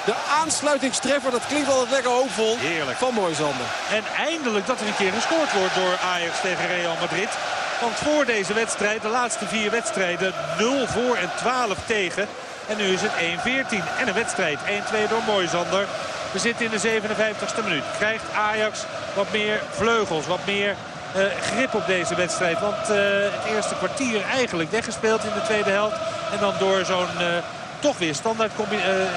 De aansluitingstreffer, dat klinkt altijd lekker hoopvol. Heerlijk. Van Moisander. En eindelijk dat er een keer gescoord wordt door Ajax tegen Real Madrid. Want voor deze wedstrijd, de laatste vier wedstrijden, 0 voor en 12 tegen. En nu is het 1-14 en een wedstrijd. 1-2 door Moisander. We zitten in de 57ste minuut. Krijgt Ajax wat meer vleugels, wat meer uh, grip op deze wedstrijd. Want uh, het eerste kwartier eigenlijk weggespeeld in de tweede helft. En dan door zo'n uh, toch weer standaard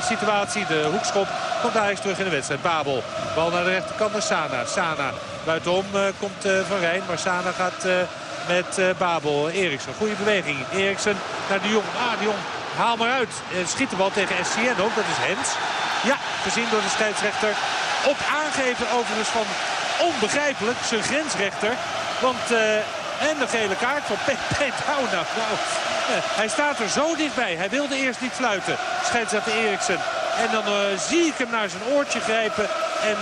situatie. De hoekschop komt Ajax terug in de wedstrijd. Babel, bal naar de rechterkant naar Sana. Sana buitenom komt Van Rijn. Maar Sana gaat met Babel. Eriksen, goede beweging. Eriksen naar de Jong. Ah, de Jong, haal maar uit. schiet de bal tegen SCN ook, dat is Hens. Ja, gezien door de scheidsrechter. Op aangeven overigens van onbegrijpelijk zijn grensrechter. Want... En de gele kaart van Pepe Dauna. Nou, hij staat er zo dichtbij. Hij wilde eerst niet fluiten. Scheidsrechter Eriksen. En dan uh, zie ik hem naar zijn oortje grijpen. En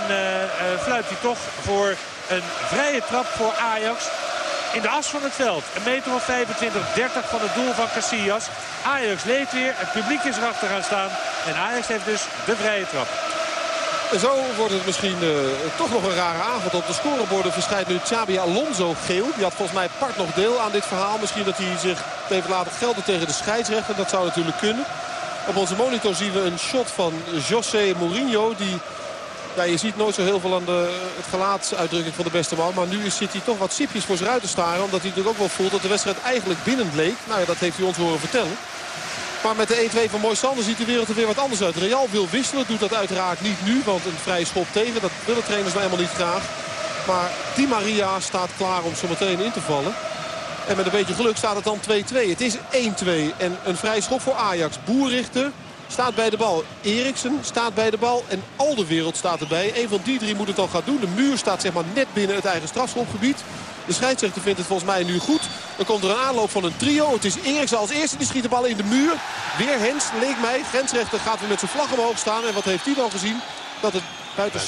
fluit hij toch voor een vrije trap voor Ajax. In de as van het veld. Een meter of 25, 30 van het doel van Casillas. Ajax leeft weer. Het publiek is erachter gaan staan. En Ajax heeft dus de vrije trap. En zo wordt het misschien uh, toch nog een rare avond. Op de scoreborden verschijnt nu Xabi Alonso geel. Die had volgens mij part nog deel aan dit verhaal. Misschien dat hij zich heeft laten gelden tegen de scheidsrechter. Dat zou natuurlijk kunnen. Op onze monitor zien we een shot van José Mourinho. Die, ja, je ziet nooit zo heel veel aan de, het gelaatsuitdrukking van de beste man. Maar nu zit hij toch wat sipjes voor zich uit te staren. Omdat hij natuurlijk ook wel voelt dat de wedstrijd eigenlijk binnen leek. Nou ja, dat heeft hij ons horen vertellen. Maar met de 1-2 van Moisander ziet de wereld er weer wat anders uit. Real wil wisselen, doet dat uiteraard niet nu. Want een vrije schop tegen, dat willen trainers nou helemaal niet graag. Maar Di Maria staat klaar om zo meteen in te vallen. En met een beetje geluk staat het dan 2-2. Het is 1-2 en een vrije schop voor Ajax. Boerrichter staat bij de bal. Eriksen staat bij de bal. En al de wereld staat erbij. Een van die drie moet het dan gaan doen. De muur staat zeg maar net binnen het eigen strafschopgebied. De scheidsrechter vindt het volgens mij nu goed. Dan komt er een aanloop van een trio. Het is Eriksen als eerste. Die schiet de bal in de muur. Weer Hens, leek mij. Grensrechter gaat weer met zijn vlag omhoog staan. En wat heeft hij dan gezien? Dat het buiten